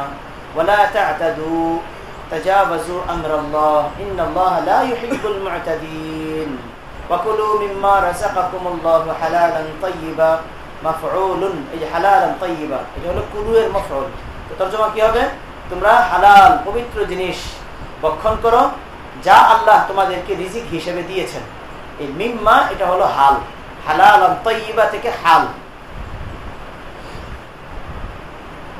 তাজাবাজু আমরাল্লাহ। ইন্নাল্লাহ লা ইউহিব্বুল মুতাদিন। الله لا يحب المعتدين وكلوا مما رزقكم الله حلالا طيبا مفعول এই যে হালালান طيبا এটা হলো কুলু এর মফউল তো তরজমা কি হবে তোমরা হালাল পবিত্র জিনিস ভক্ষণ করো যা আল্লাহ তোমাদেরকে রিজিক হিসেবে দিয়েছেন এই মিম্মা এটা হলো হাল হালাল তৈবা থেকে হাল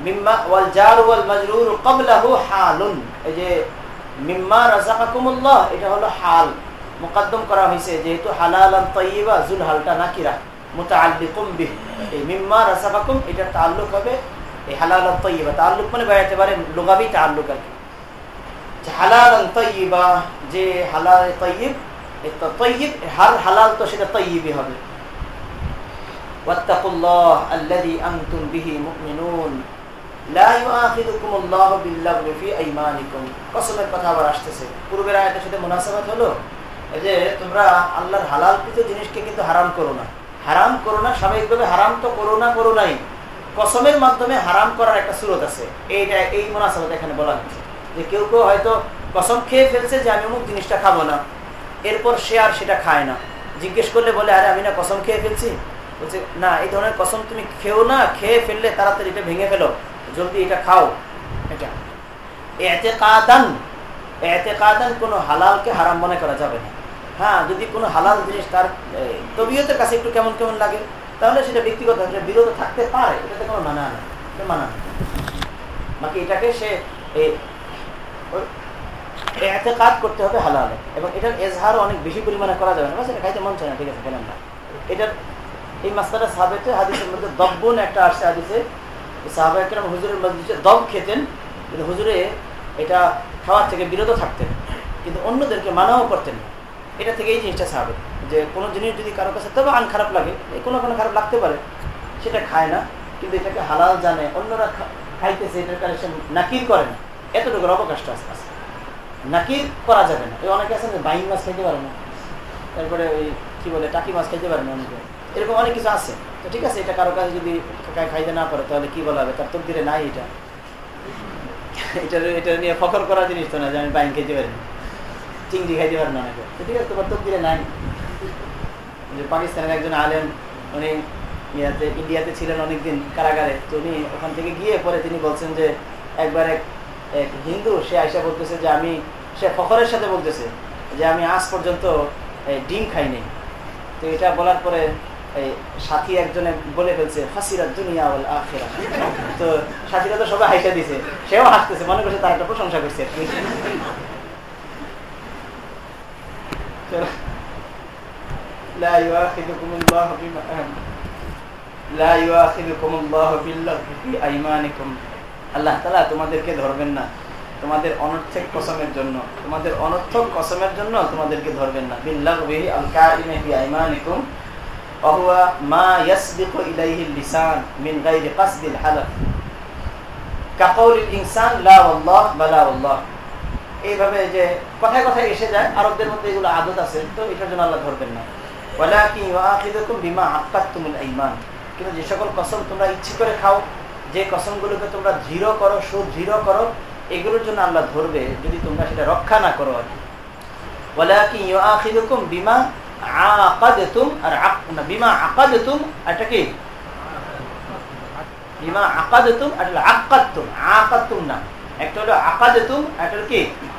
মিম্মা ওয়াল জার ওয়াল মাজরুর ক্বাবলাহু হালুন এই যে মিম্মা রাযাকাকুমুল্লাহ এটা হলো হাল মুকদ্দম করা হয়েছে, যেহেতু হালালান তৈবা জুল হালটা নাকিরা এই মিম্মা এটা তাআল্লুক হবে এই হালালান তৈবা তাআল্লুক মানে বাড়াতে পারেন লুগাবি তাআল্লুক আর হালালান তৈবা যে হালাল তৈব তৈব হার হালাল তো সেটা তৈবই হবে। ওয়াত্তাকুল্লাহ আল্লাযী আনতুম বিহি মুমিনুন। লা ইউআখিযুকুম আল্লাহু বিল্লাগহি ফি আইমানিকুম। কসমের কথা আবার আসতেছে। পূর্বের আয়াতের সাথে মুনাসাবাত হলো? যে তোমরা আল্লাহর হালালকৃত জিনিসকে কিন্তু হারাম করো না। হারাম করো না, স্বাভাবিকভাবে হারাম তো করো না, করো নাই। কসমের মাধ্যমে হারাম করার একটা সুরত আছে। এইটা, এই মুনাসাবাত এখানে বলা হচ্ছে যে কেউ কেউ হয়তো কসম খেয়ে ফেলছে যে আমি অমুক জিনিসটা খাব না। এরপর সে আর সেটা খায় না। জিজ্ঞেস করলে বলে, আরে, আমি না কসম খেয়ে ফেলছি? বলছে, না, এই ধরনের কসম তুমি খেও না, খেয়ে ফেললে তাড়াতাড়ি এটা ভেঙে ফেলো। জলদি এটা খাও। এটা। এতে কাদান এতে কাদান কোনো হালালকে হারাম মনে করা যাবে না। হ্যাঁ যদি কোনো হালাল জিনিস তার তবিয়তের কাছে একটু কেমন কেমন লাগে, তাহলে সেটা ব্যক্তিগত বিরত থাকতে পারে, এটাতে কোনো মানা নেই মানা নেই। বাকি এটাকে সে কাজ করতে হবে হালালে, এবং এটার এজহারও অনেক বেশি পরিমাণে করা যাবে না সেটা খাইতে মন চায় না, ঠিক আছে, খেলেন না। এটার, এই মাস্টারটা সাবেতে হাদিসের মধ্যে দব্বন একটা আসছে হাদিসে সাহাবা হুজুরের মধ্যে দব খেতেন, কিন্তু হুজুরে এটা খাওয়ার থেকে বিরত থাকতেন, কিন্তু অন্যদেরকে মানাও করতেন এটা থেকে এই জিনিসটা সাহাবে যে কোনো জিনিস যদি কারও কাছে তবে আন খারাপ লাগে কোনো কোনো খারাপ লাগতে পারে, সেটা খায় না, কিন্তু এটাকে হালাল জানে, অন্যরা খাইতেছে, এটার কারণে সে নাকির করে না। এতটুকুর অবকাশটা আস্তে নাকির করা যাবে না। অনেকে আছেন বাইন মাছ খাইতে পারে না। তারপরে ওই কী বলে, টাকি মাছ খাইতে পারে না অনেকে। এরকম অনেক কিছু আছে। তো ঠিক আছে, এটা কারও কাছে যদি খাইতে না পারে, তাহলে কি বলা হবে? তার তকদিরে নাই এটা। এটা এটা নিয়ে ফখর করা জিনিস তো না যে আমি বাইন খেতে পারি না। চিংড়ি খাইতে পারেন অনেকে। ঠিক আছে, তোমার তকদিরে নাই। যে পাকিস্তানের একজন আলেন উনি ইয়াতে, ইন্ডিয়াতে ছিলেন অনেকদিন কারাগারে। তো উনি ওখান থেকে গিয়ে পরে তিনি বলছেন যে, একবার এক এক হিন্দু, সে আয়সা বলতেছে যে, আমি, সে ফখরের সাথে বলতেছে যে, আমি আজ পর্যন্ত ডিম খাইনি তো এটা বলার পরে এই সাথী একজনে বলে ফেলছে ফাঁসিরা দুনিয়া বল আখেরা তো সাথীরা তো সবাই হাইসা দিছে। সেও হাসতেছে, মনে করছে তার একটা প্রশংসা করছে لا يؤاخذكم الله بما لا يؤاخذكم الله باللغو في ايمانكم আল্লাহ তাআলা তোমাদেরকে ধরবেন না তোমাদের অনর্থক কসমের জন্য তোমাদের অনর্থক কসমের জন্য তোমাদেরকে ধরবেন না বিল্লাগহি আল কাইমে ফি আইমানিকুম وهو ما يسبق إليه اللسان من غير قصد الحلف كقول الإنسان لا والله بلا والله এইভাবে যে কথায় কথায় এসে যায়, আরবদের মধ্যে এগুলো আদত আছে, তো এটার জন্য আল্লাহ ধরবেন না। ওয়ালাকিন ইউআখিদুকুম বিমা আক্কাতুমুল ঈমান। কিন্তু যে সকল কসম তোমরা ইচ্ছে করে খাও, যে কসমগুলোকে তোমরা দৃঢ় করো, সুদৃঢ় করো, এগুলোর জন্য আল্লাহ ধরবে, যদি তোমরা সেটা রক্ষা না করো আর ওয়ালাকিন ইউআখিদুকুম বিমা আকাদতুম আর বিমা আকাদতুম এটা কি? বিমা আকাদতুম আর আকাদতুম আকাদতুম না। একটা হলো আকাদতুম একটা হলো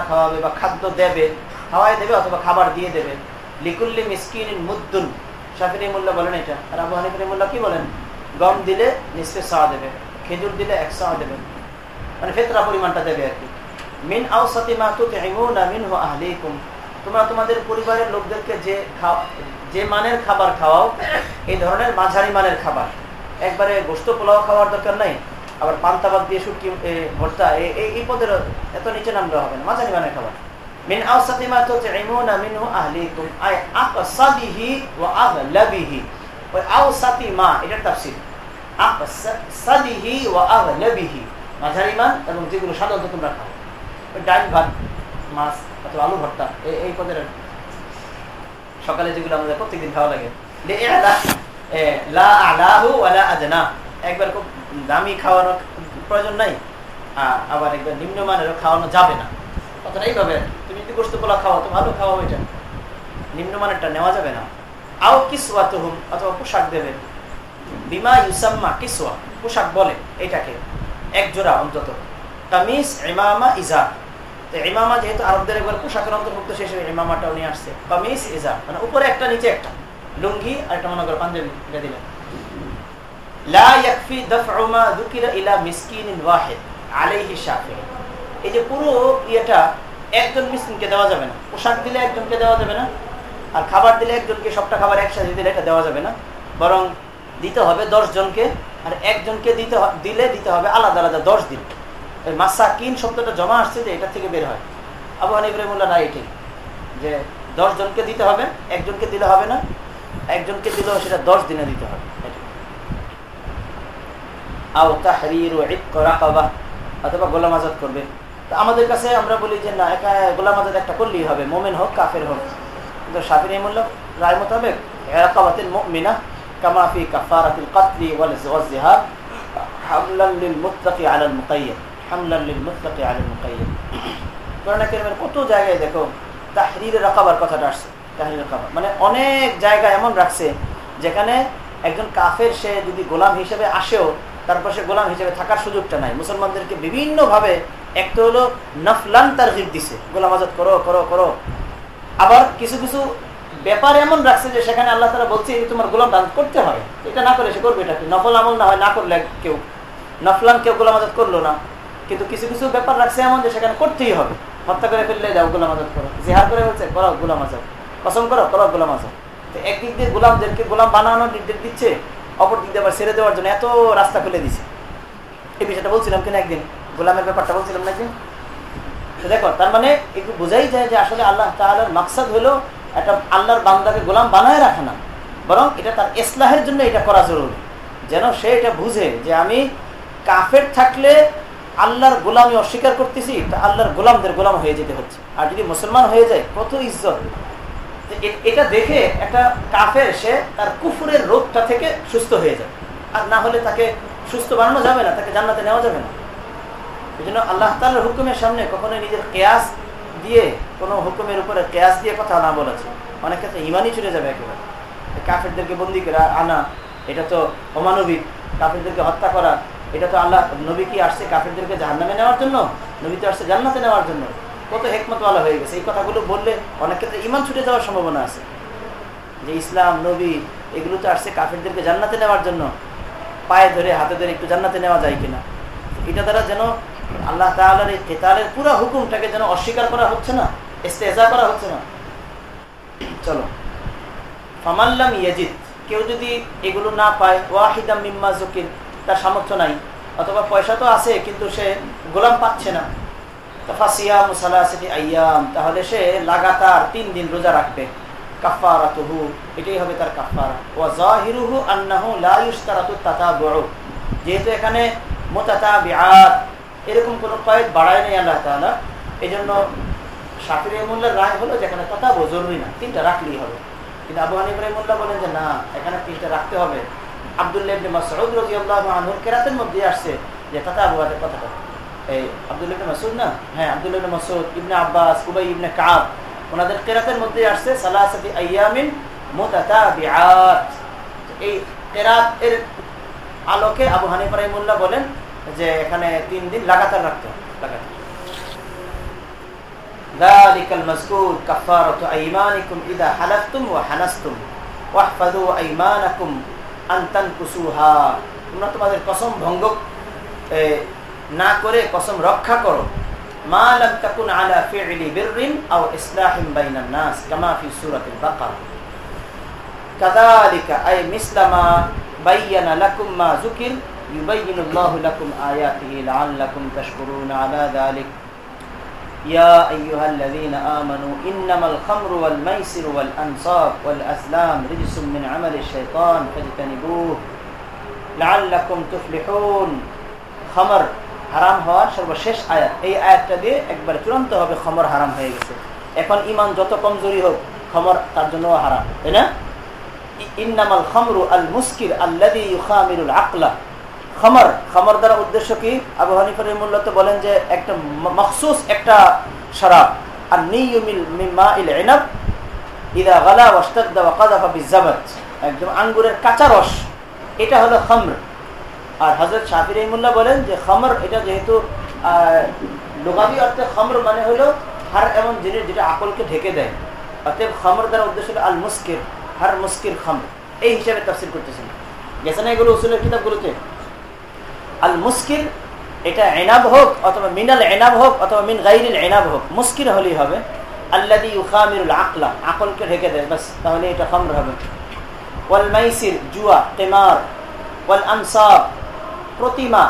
খাওয়াবে বা খাদ্য দেবে দেবে অথবা খাবার দিয়ে দেবে। লিকুল্লি মিসকিন মুদ্দুন। শাফির বলেন এটা। আর কি বলেন? গম দিলে নিশ্চয় সাওয়া দেবে, খেজুর দিলে এক সাওয়া দেবে। মানে ফেতরা পরিমাণটা দেবে আর কি। মিন মিনহু আহলিকুম। তোমরা তোমাদের পরিবারের লোকদেরকে যে যে মানের খাবার খাওয়াও, এই ধরনের মাঝারি মানের খাবার। একবারে গোস্ত পোলাও খাওয়ার দরকার নাই, আবার পান্তাবাদ দিয়ে শুটকি ভর্তা এই পদের এত নিচে নামলে হবে না, মাঝারি মানের খাবার। মিন আউসাতিমা এবং যেগুলো সাধারণত তোমরা খাও। ডাল ভাত, মাছ অথবা আলু ভর্তা, এই পদের সকালে যেগুলো আমাদের প্রত্যেকদিন খাওয়া লাগে। একবার খুব দামি খাওয়ানোর প্রয়োজন নাই আবার একবার নিম্নমানেরও খাওয়ানো যাবে না। কথাটা এইভাবে, তুমি যদি গোস্ত পোলা খাওয়া তো ভালো খাওয়া ওইটা নিম্নমানেরটা নেওয়া যাবে না। আও কিসওয়া তুহুম, অথবা পোশাক দেবেন বিমা ইউসাম্মা কিসওয়া, পোশাক বলে এটাকে। এক জোড়া অন্তত। কামিজ, ইমামা, ইজা। ইমামা যেহেতু আরবদের একবার পোশাকের অন্তর্ভুক্ত হয়ে ইমামাটাও নিয়ে আসছে। কামিজ, ইজা। মানে উপরে একটা, নিচে একটা। লুঙ্গি আর একটা মনে করো পাঞ্জাবি দিলেন এই যে পুরো ইয়েটা একজন দেওয়া যাবে না। পোশাক দিলে একজনকে দেওয়া যাবে না, আর খাবার দিলে একজনকে, সবটা খাবার একসাথে দিলে এটা দেওয়া যাবে না। বরং দিতে হবে দশ জনকে আর একজনকে দিতে দিলে দিতে হবে আলাদা আলাদা দশ দিন। ওই মাসা কিন শব্দটা জমা আসছে যে এটা থেকে বের হয়। আবু হানিফুল্লাহ না এটি। যে দশ জনকে দিতে হবে, একজনকে দিলে হবে না, একজনকে দিলেও সেটা দশ দিনে দিতে হবে। অথবা গোলাম আজাদ করবে। আমাদের কাছে আমরা বলি যে না, একা গোলাম আজাদ একটা করলেই হবে, মোমেন হোক, কাফের হোক। কিন্তু সাফির মোল্লা রায় মোতাবেক এরাকাবাতিল মিনা কামাফি কাফারাতিল কাতলি ওয়াল জিহাদ হামলান লিল মুত্তাকি আলাল মুকাইয়্যিদ কত জায়গায় দেখো তাহরির রাকাবার কথাটা আসছে তাহরির রাকাবা মানে অনেক জায়গা এমন রাখছে যেখানে একজন কাফের, সে যদি গোলাম হিসেবে আসেও তারপর সে গোলাম হিসেবে থাকার সুযোগটা নাই। মুসলমানদেরকে বিভিন্নভাবে একটা হলো নফলান তার হিট দিছে, গোলাম আজাদ করো করো করো। আবার কিছু কিছু ব্যাপার এমন রাখছে যে সেখানে আল্লাহ তারা বলছে, এই তোমার গোলাম দান করতে হবে এটা না করে সে করবে এটা নফল আমল না হয়, না করলে কেউ নফলান কেউ গোলাম আজাদ করল না। কিন্তু কিছু কিছু ব্যাপার রাখছে এমন যে সেখানে করতেই হবে। হত্যা করে ফেললে যাও গোলাম আজাদ করো। জেহার করে বলছে করো গোলাম আজাদ। কসম করো করো গোলাম আজাদ। তো একদিক দিয়ে গোলামদেরকে গোলাম বানানোর নির্দেশ দিচ্ছে অপর দিক দিয়ে আবার ছেড়ে দেওয়ার জন্য এত রাস্তা খুলে দিছে। এই বিষয়টা বলছিলাম কিনা একদিন? গোলামের ব্যাপারটা বলছিলাম না একদিন? দেখো, তার মানে একটু বোঝাই যায় যে আসলে আল্লাহ তাআলার মাকসাদ হলো একটা আল্লাহর বান্দাকে গোলাম বানায় রাখে না। বরং এটা তার ইসলাহের জন্য এটা করা জরুরি। যেন সে এটা বুঝে যে আমি কাফের থাকলে আল্লাহর গোলামি অস্বীকার করতেছি, তা আল্লাহর গোলামদের গোলাম হয়ে যেতে হচ্ছে। আর যদি মুসলমান হয়ে যায়, কত ইজ্জত। এটা দেখে একটা কাফের, সে তার কুফুরের রোগটা থেকে সুস্থ হয়ে যায়। আর না হলে তাকে সুস্থ বানানো যাবে না, তাকে জান্নাতে নেওয়া যাবে না। এই জন্য আল্লাহ তাল্লার হুকুমের সামনে কখনো নিজের কেয়াস দিয়ে, কোনো হুকুমের উপরে কেয়াস দিয়ে কথা না বলেছে অনেক ক্ষেত্রে ইমানই ছুটে যাবে একেবারে। কাফেরদেরকে বন্দি করে আনা, এটা তো অমানবিক। কাফেরদেরকে হত্যা করা এটা তো আল্লাহ, নবী কি আসছে কাফেরদেরকে জাহান্নামে নেওয়ার জন্য? নবী তো আসছে জান্নাতে নেওয়ার জন্য। কত হেকমতওয়ালা হয়ে গেছে। এই কথাগুলো বললে অনেক ক্ষেত্রে ইমান ছুটে যাওয়ার সম্ভাবনা আছে। যে ইসলাম, নবী, এগুলো তো আসছে কাফেরদেরকে জান্নাতে নেওয়ার জন্য। পায়ে ধরে, হাতে ধরে একটু জান্নাতে নেওয়া যায় কিনা। এটা দ্বারা যেন আল্লাহ তাআলার এই কেতালের পুরো হুকুমটাকে যেন অস্বীকার করা হচ্ছে না, ইস্তেজা করা হচ্ছে না। চলো। ফামাল্লাম ইয়াজিদ, কেউ যদি এগুলো না পায়, ওয়াহিদাম মিম্মা জকির তার সামর্থ্য নাই, অথবা পয়সা তো আছে, কিন্তু সে গোলাম পাচ্ছে না। তাফাসিয়াম সালাসাতি আইয়াম, তাহলে সে লাগাতার তিন দিন রোজা রাখবে। কাফারাতুহু এটাই হবে তার কাফারা ওয়া জাহিরুহু যেহেতু এখানে মুতাতাবিআত, এরকম কোনো কয়েদ বাড়ায় নেই আল্লাহ তাআলা। এজন্য শাফির রহমুল্লার রায় হলো যেখানে তাতাবু জরুরি না, তিনটা রাখলেই হবে। কিন্তু আবু হানিফ রহমুল্লাহ বলেন যে না, এখানে তিনটা রাখতে হবে। আব্দুল্লাহ ইবনে মাসউদ রাদিয়াল্লাহু আনহুর কেরাতের মধ্যে আসছে যে তাতাবুয়াতের কথাটা এই আব্দুল্লাহ ইবনে মাসউদ না হ্যাঁ আব্দুল্লাহ ইবনে মাসউদ ইবনে আব্বাস উবাই ইবনে কাব ওনাদের কেরাতের মধ্যে আসছে সালাসাতি আইয়ামিন মুতাতাবিআত এই কেরাত এর আলোকে আবু হানিফ রহিমুল্লাহ বলেন যে এখানে তিন দিন লাগাতার রাখতে হবে লাগাতার ذلك المذكور كفارة أيمانكم إذا حلفتم وحنستم واحفظوا أيمانكم আন্তান কুসুহা তোমরা তোমাদের কসম ভঙ্গ না করে কসম রক্ষা করো। মা লাম তাকুন আলা ফি'লি বিররিন আও ইসলাহিন বাইনান নাস, কামা ফি সূরাতিল বাকারা। কাযালিকা আই মিসলামা বাইয়ানা লাকুম মা যুকির, ইউবাইয়িনুল্লাহু লাকুম আয়াতিহি লাআল্লাকুম তাশকুরুন আলা যালিকা। يا أيها الذين آمنوا إنما الخمر والميسر والأنصاب والأزلام رجس من عمل الشيطان فاجتنبوه لعلكم تفلحون خمر হারাম হওয়ার সর্বশেষ আয়াত এই আয়াতটা দিয়ে একবার চূড়ান্ত হবে খমর হারাম হয়ে গেছে এখন ইমান যত কমজোরি হোক খমর তার জন্য হারাম তাই না ই- ইন্নামাল খামরু আল মুস্কির আল্লাযী ইউখামিরুল আকলা খমর খমর দ্বারা উদ্দেশ্য কি? আবু হানিফা রহিমুল্লাহ বলেন যে একটা মখসুস একটা শরাব। আর ইনাব, ইদা গালা একদম আঙ্গুরের কাঁচা রস, এটা হলো খমর। আর হজরত রহিমুল্লাহ বলেন যে খমর, এটা যেহেতু লোগাবি অর্থে খমর মানে হলো হার এমন জিনিস যেটা আকলকে ঢেকে দেয়। অতএব খমর দ্বারা উদ্দেশ্য আল মুস্কির হার মুস্কির খমর। এই হিসাবে করতেছেন। গেছে না এগুলো উসুলের কিতাবগুলোতে? আল মুস্কির এটা এনাব হোক অথবা মিনাল এনাব হোক অথবা মিন গাইরিল এনাব হোক মুস্কির হলেই হবে। আল্লাদি ইউখামিরুল আকলা, আকলকে ঢেকে দেয় বাস তাহলে এটা খমর হবে। ওয়াল মাইসির, জুয়া তেমার ওয়াল আনসাব প্রতিমা,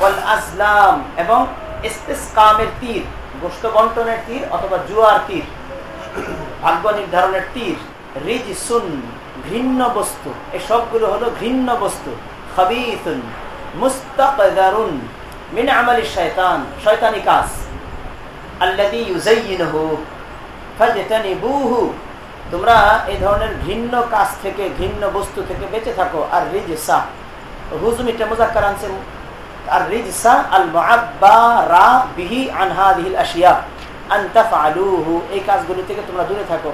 ওয়াল আজলাম এবং ইস্তেসকামের তীর গোষ্ঠ বন্টনের তীর অথবা জুয়ার তীর, ভাগ্য নির্ধারণের তীর রিজ সুন ঘৃণ্য বস্তু এসবগুলো হলো ঘৃণ্য বস্তু খাবিসুন মুস্তাকদারুন মিন আমালি শয়তান শয়তানি কাজ। আল্লাযী ইউযায়্যিনুহু, ফাজতানিবুহু। তোমরা এই ধরনের ঘৃণ্য কাজ থেকে, ঘৃণ্য বস্তু থেকে বেঁচে থাকো। আর রিজসা হুজুম এটা মুজাক্কার আনছে। আর রিজসা আল মুআব্বারা বিহি আন হাদিহিল আশিয়া। আন তাফআলুহু, এই কাজগুলো থেকে তোমরা দূরে থাকো।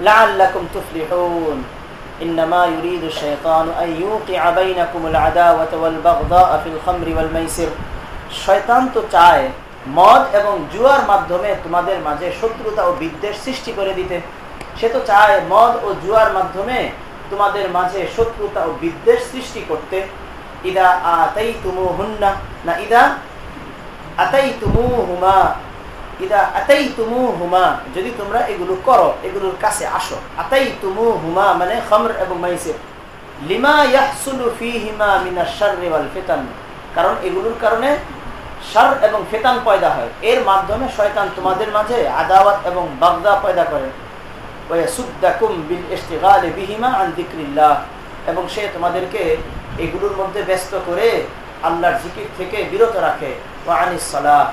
লাআল্লাকুম তুফলিহুন। إنما يريد الشيطان أن يوقع بينكم العداوة والبغضاء في الخمر والميسر শয়তান তো চায় মদ এবং জুয়ার মাধ্যমে তোমাদের মাঝে শত্রুতা ও বিদ্বেষ সৃষ্টি করে দিতে সে তো চায় মদ ও জুয়ার মাধ্যমে তোমাদের মাঝে শত্রুতা ও বিদ্বেষ সৃষ্টি করতে ইদা আতাই তুমু হুন্না না ইদা আতাই তুমু হুমা তুমু হুমা যদি তোমরা এগুলো করো, এগুলোর কাছে আসো। আতাই তুমু হুমা মানে খমর এবং মাইসির। লিমা ফিতান। কারণ এগুলোর কারণে সার এবং ফেতান পয়দা হয়। এর মাধ্যমে শয়তান তোমাদের মাঝে আদাওয়াত এবং বাগদা পয়দা করে। এবং সে তোমাদেরকে এগুলোর মধ্যে ব্যস্ত করে আল্লাহর জিকির থেকে বিরত রাখে। সালাহ।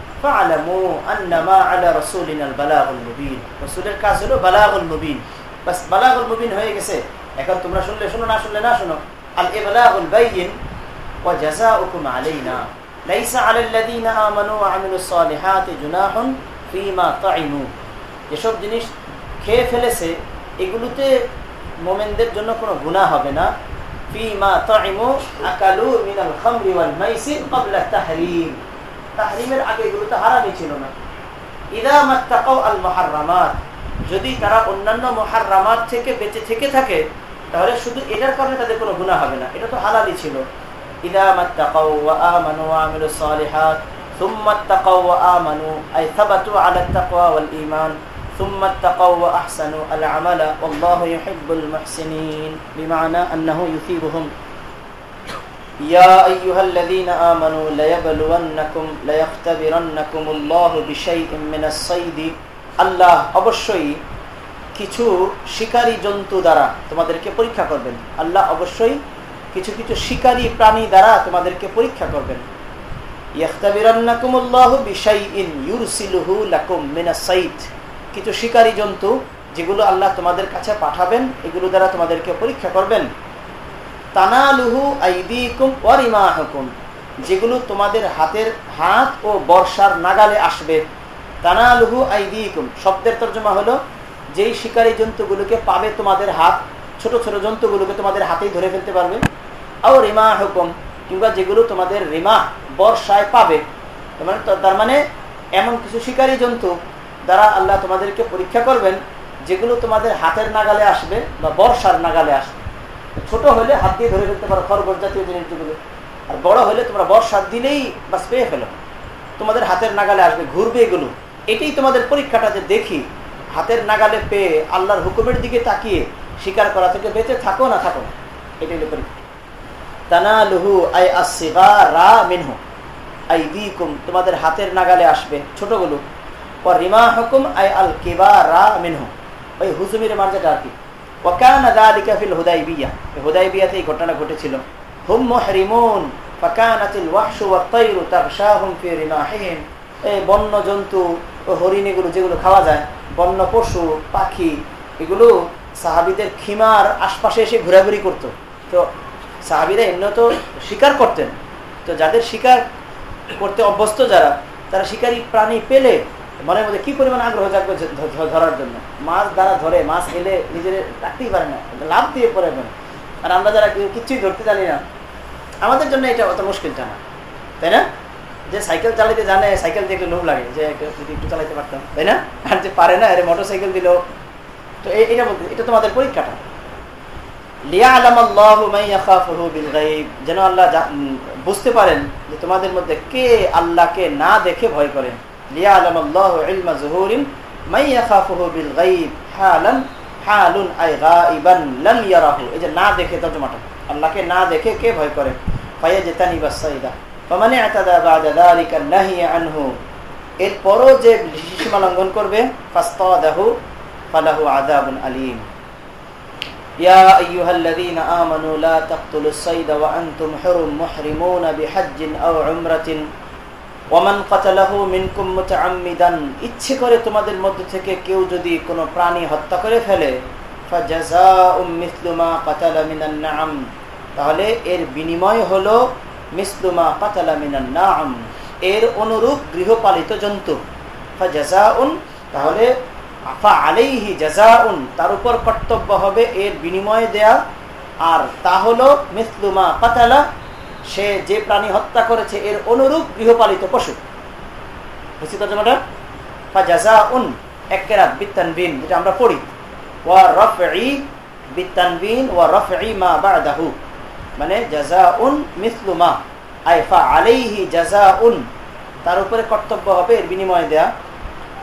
রসুলের কাজ হলো বালাগুল মুবিন বাস বালাগুল মুবিন হয়ে গেছে এখন তোমরা শুনলে শুনো না শুনলে না শুনো আল ইবলাগুল বাইয়িন ওয়া জাযাউকুম আলাইনা লাইসা আলাল্লাযীনা আমানু ওয়া আমিলুস সালিহাতি জুনাহুন ফীমা তাইমু যেসব জিনিস খেয়ে ফেলেছে এগুলোতে মোমেনদের জন্য কোনো গুনাহ হবে না। ফীমা তাইমু আকালু মিনাল খামরি ওয়াল মাইসির ক্বাবলা তাহরীম তাহরিমের আগে এগুলো তো হারামই ছিল না ইদা মাত্তাকাও আল মুহাররামাত যদি তারা অন্যান্য মুহাররামাত থেকে বেঁচে থেকে থাকে তাহলে শুধু এটার কারণে তাদের কোনো গুনাহ হবে না এটা তো হালালই ছিল إذا ما اتقوا وآمنوا وعملوا الصالحات ثم اتقوا وآمنوا أي ثبتوا على التقوى والإيمان ثم اتقوا وأحسنوا العمل والله يحب المحسنين بمعنى أنه يثيبهم يا أيها الذين آمنوا ليبلونكم ليختبرنكم الله بشيء من الصيد الله অবশ্যই কিছু শিকারী জন্তু দ্বারা তোমাদেরকে পরীক্ষা করবেন আল্লাহ অবশ্যই কিছু কিছু শিকারী প্রাণী দ্বারা তোমাদেরকে পরীক্ষা করবেন কিছু শিকারী জন্তু যেগুলো আল্লাহ তোমাদের কাছে পাঠাবেন এগুলো দ্বারা তোমাদেরকে পরীক্ষা করবেন ওয়ারিমাহুকুম যেগুলো তোমাদের হাতের হাত ও বর্ষার নাগালে আসবে। তানালুহু আইদিকুম। শব্দের তর্জমা হলো, যেই শিকারী জন্তুগুলোকে পাবে তোমাদের হাত, ছোট ছোট জন্তুগুলোকে তোমাদের হাতেই ধরে ফেলতে পারবে। আও রিমা হুকুম কিংবা যেগুলো তোমাদের রিমা বর্ষায় পাবে। তার মানে এমন কিছু শিকারী জন্তু দ্বারা আল্লাহ তোমাদেরকে পরীক্ষা করবেন, যেগুলো তোমাদের হাতের নাগালে আসবে বা বর্ষার নাগালে আসবে। ছোট হলে হাত দিয়ে ধরে ফেলতে পারো, খরগোশ জাতীয় জিনিসগুলো আর বড় হলে তোমরা বর্ষার দিলেই বাস পেয়ে ফেলো। তোমাদের হাতের নাগালে আসবে ঘুরবে এগুলো। এটাই তোমাদের পরীক্ষাটা যে দেখি, হাতের নাগালে পেয়ে আল্লাহর হুকুমের দিকে তাকিয়ে স্বীকার করা থেকে বেঁচে থাকো না থাকো না। এটাই হলো পরীক্ষা। তানালুহু আই আসিবা রা মিনহু। আই দি দিকুম তোমাদের হাতের নাগালে আসবে ছোটগুলো। পর রিমা হুকুম আই আল কিবা রা মিনহু। ওই হুজুমির মার যেটা আর কি। হুদাইবিয়াতে এই ঘটনা ঘটেছিল। হুম এই বন্য জন্তু ও হরিণ এগুলো যেগুলো খাওয়া যায়, বন্য পশু, পাখি, এগুলো সাহাবিদের খিমার আশপাশে এসে ঘোরাঘুরি করতো। তো সাহাবিরা এমনি তো শিকার করতেন। তো যাদের শিকার করতে অভ্যস্ত যারা, তারা শিকারী প্রাণী পেলে মনের মধ্যে কি পরিমাণ আগ্রহ থাকবে ধরার জন্য? মাছ দ্বারা ধরে, মাছ এলে নিজের রাখতেই পারে না লাভ দিয়ে পরে আর আমরা যারা কিচ্ছুই ধরতে জানি না, আমাদের জন্য এটা অত মুশকিল জানা তাই না? যে সাইকেল চালাতে জানে, সাইকেল দেখলে লোভ লাগে, যে যদি একটু চালাতে পারতাম, তাই না? আর যে পারে না, আরে মোটর সাইকেল দিল। তো এটা বলতে এটা তোমাদের পরীক্ষাটা। যেন আল্লাহ বুঝতে পারেন যে তোমাদের মধ্যে কে আল্লাহকে না দেখে ভয় করেন লিয়া আলম আল্লাহ ইলমা জহুরিন মাই ইয়াখাফুহু বিল গাইব হালান হালুন আই গাইবান লাম ইয়ারাহু এই যে না দেখে তর্জমাটা আল্লাহকে না দেখে কে ভয় করে ফায়াজতানি বাসাইদা ফামানে আতাদা বাদা যালিকা নাহি আনহু এরপরও যে সীমা লঙ্ঘন করবে ফাস্তাদাহু ফালাহু আযাবুন আলীম يا أيها الذين آمنوا لا تقتلوا الصيد وأنتم حرم محرمون بحج أو عمرة ওমান কাতালাহু মিনকুম মুতাআম্মিদান, ইচ্ছে করে তোমাদের মধ্যে থেকে কেউ যদি কোনো প্রাণী হত্যা করে ফেলে, ফাজাযাউম মিসলু মা কাতালা মিনান নাআম, তাহলে এর বিনিময় হলো মিসলু মা কাতালা মিনান নাআম, এর অনুরূপ গৃহপালিত জন্তু। ফাজাযাউন, তাহলে আফা আলাইহি জাজাউন তার উপর কর্তব্য হবে এর বিনিময় দেয়া, আর তা হলো মিসলু মা কাতালা সে যে প্রাণী হত্যা করেছে, এর অনুরূপ গৃহপালিত পশু। উন যেটা আমরা পড়ি। ওয়া রফই মা মানে উন মিসলু মা উন তার উপরে কর্তব্য হবে এর বিনিময় দেয়া।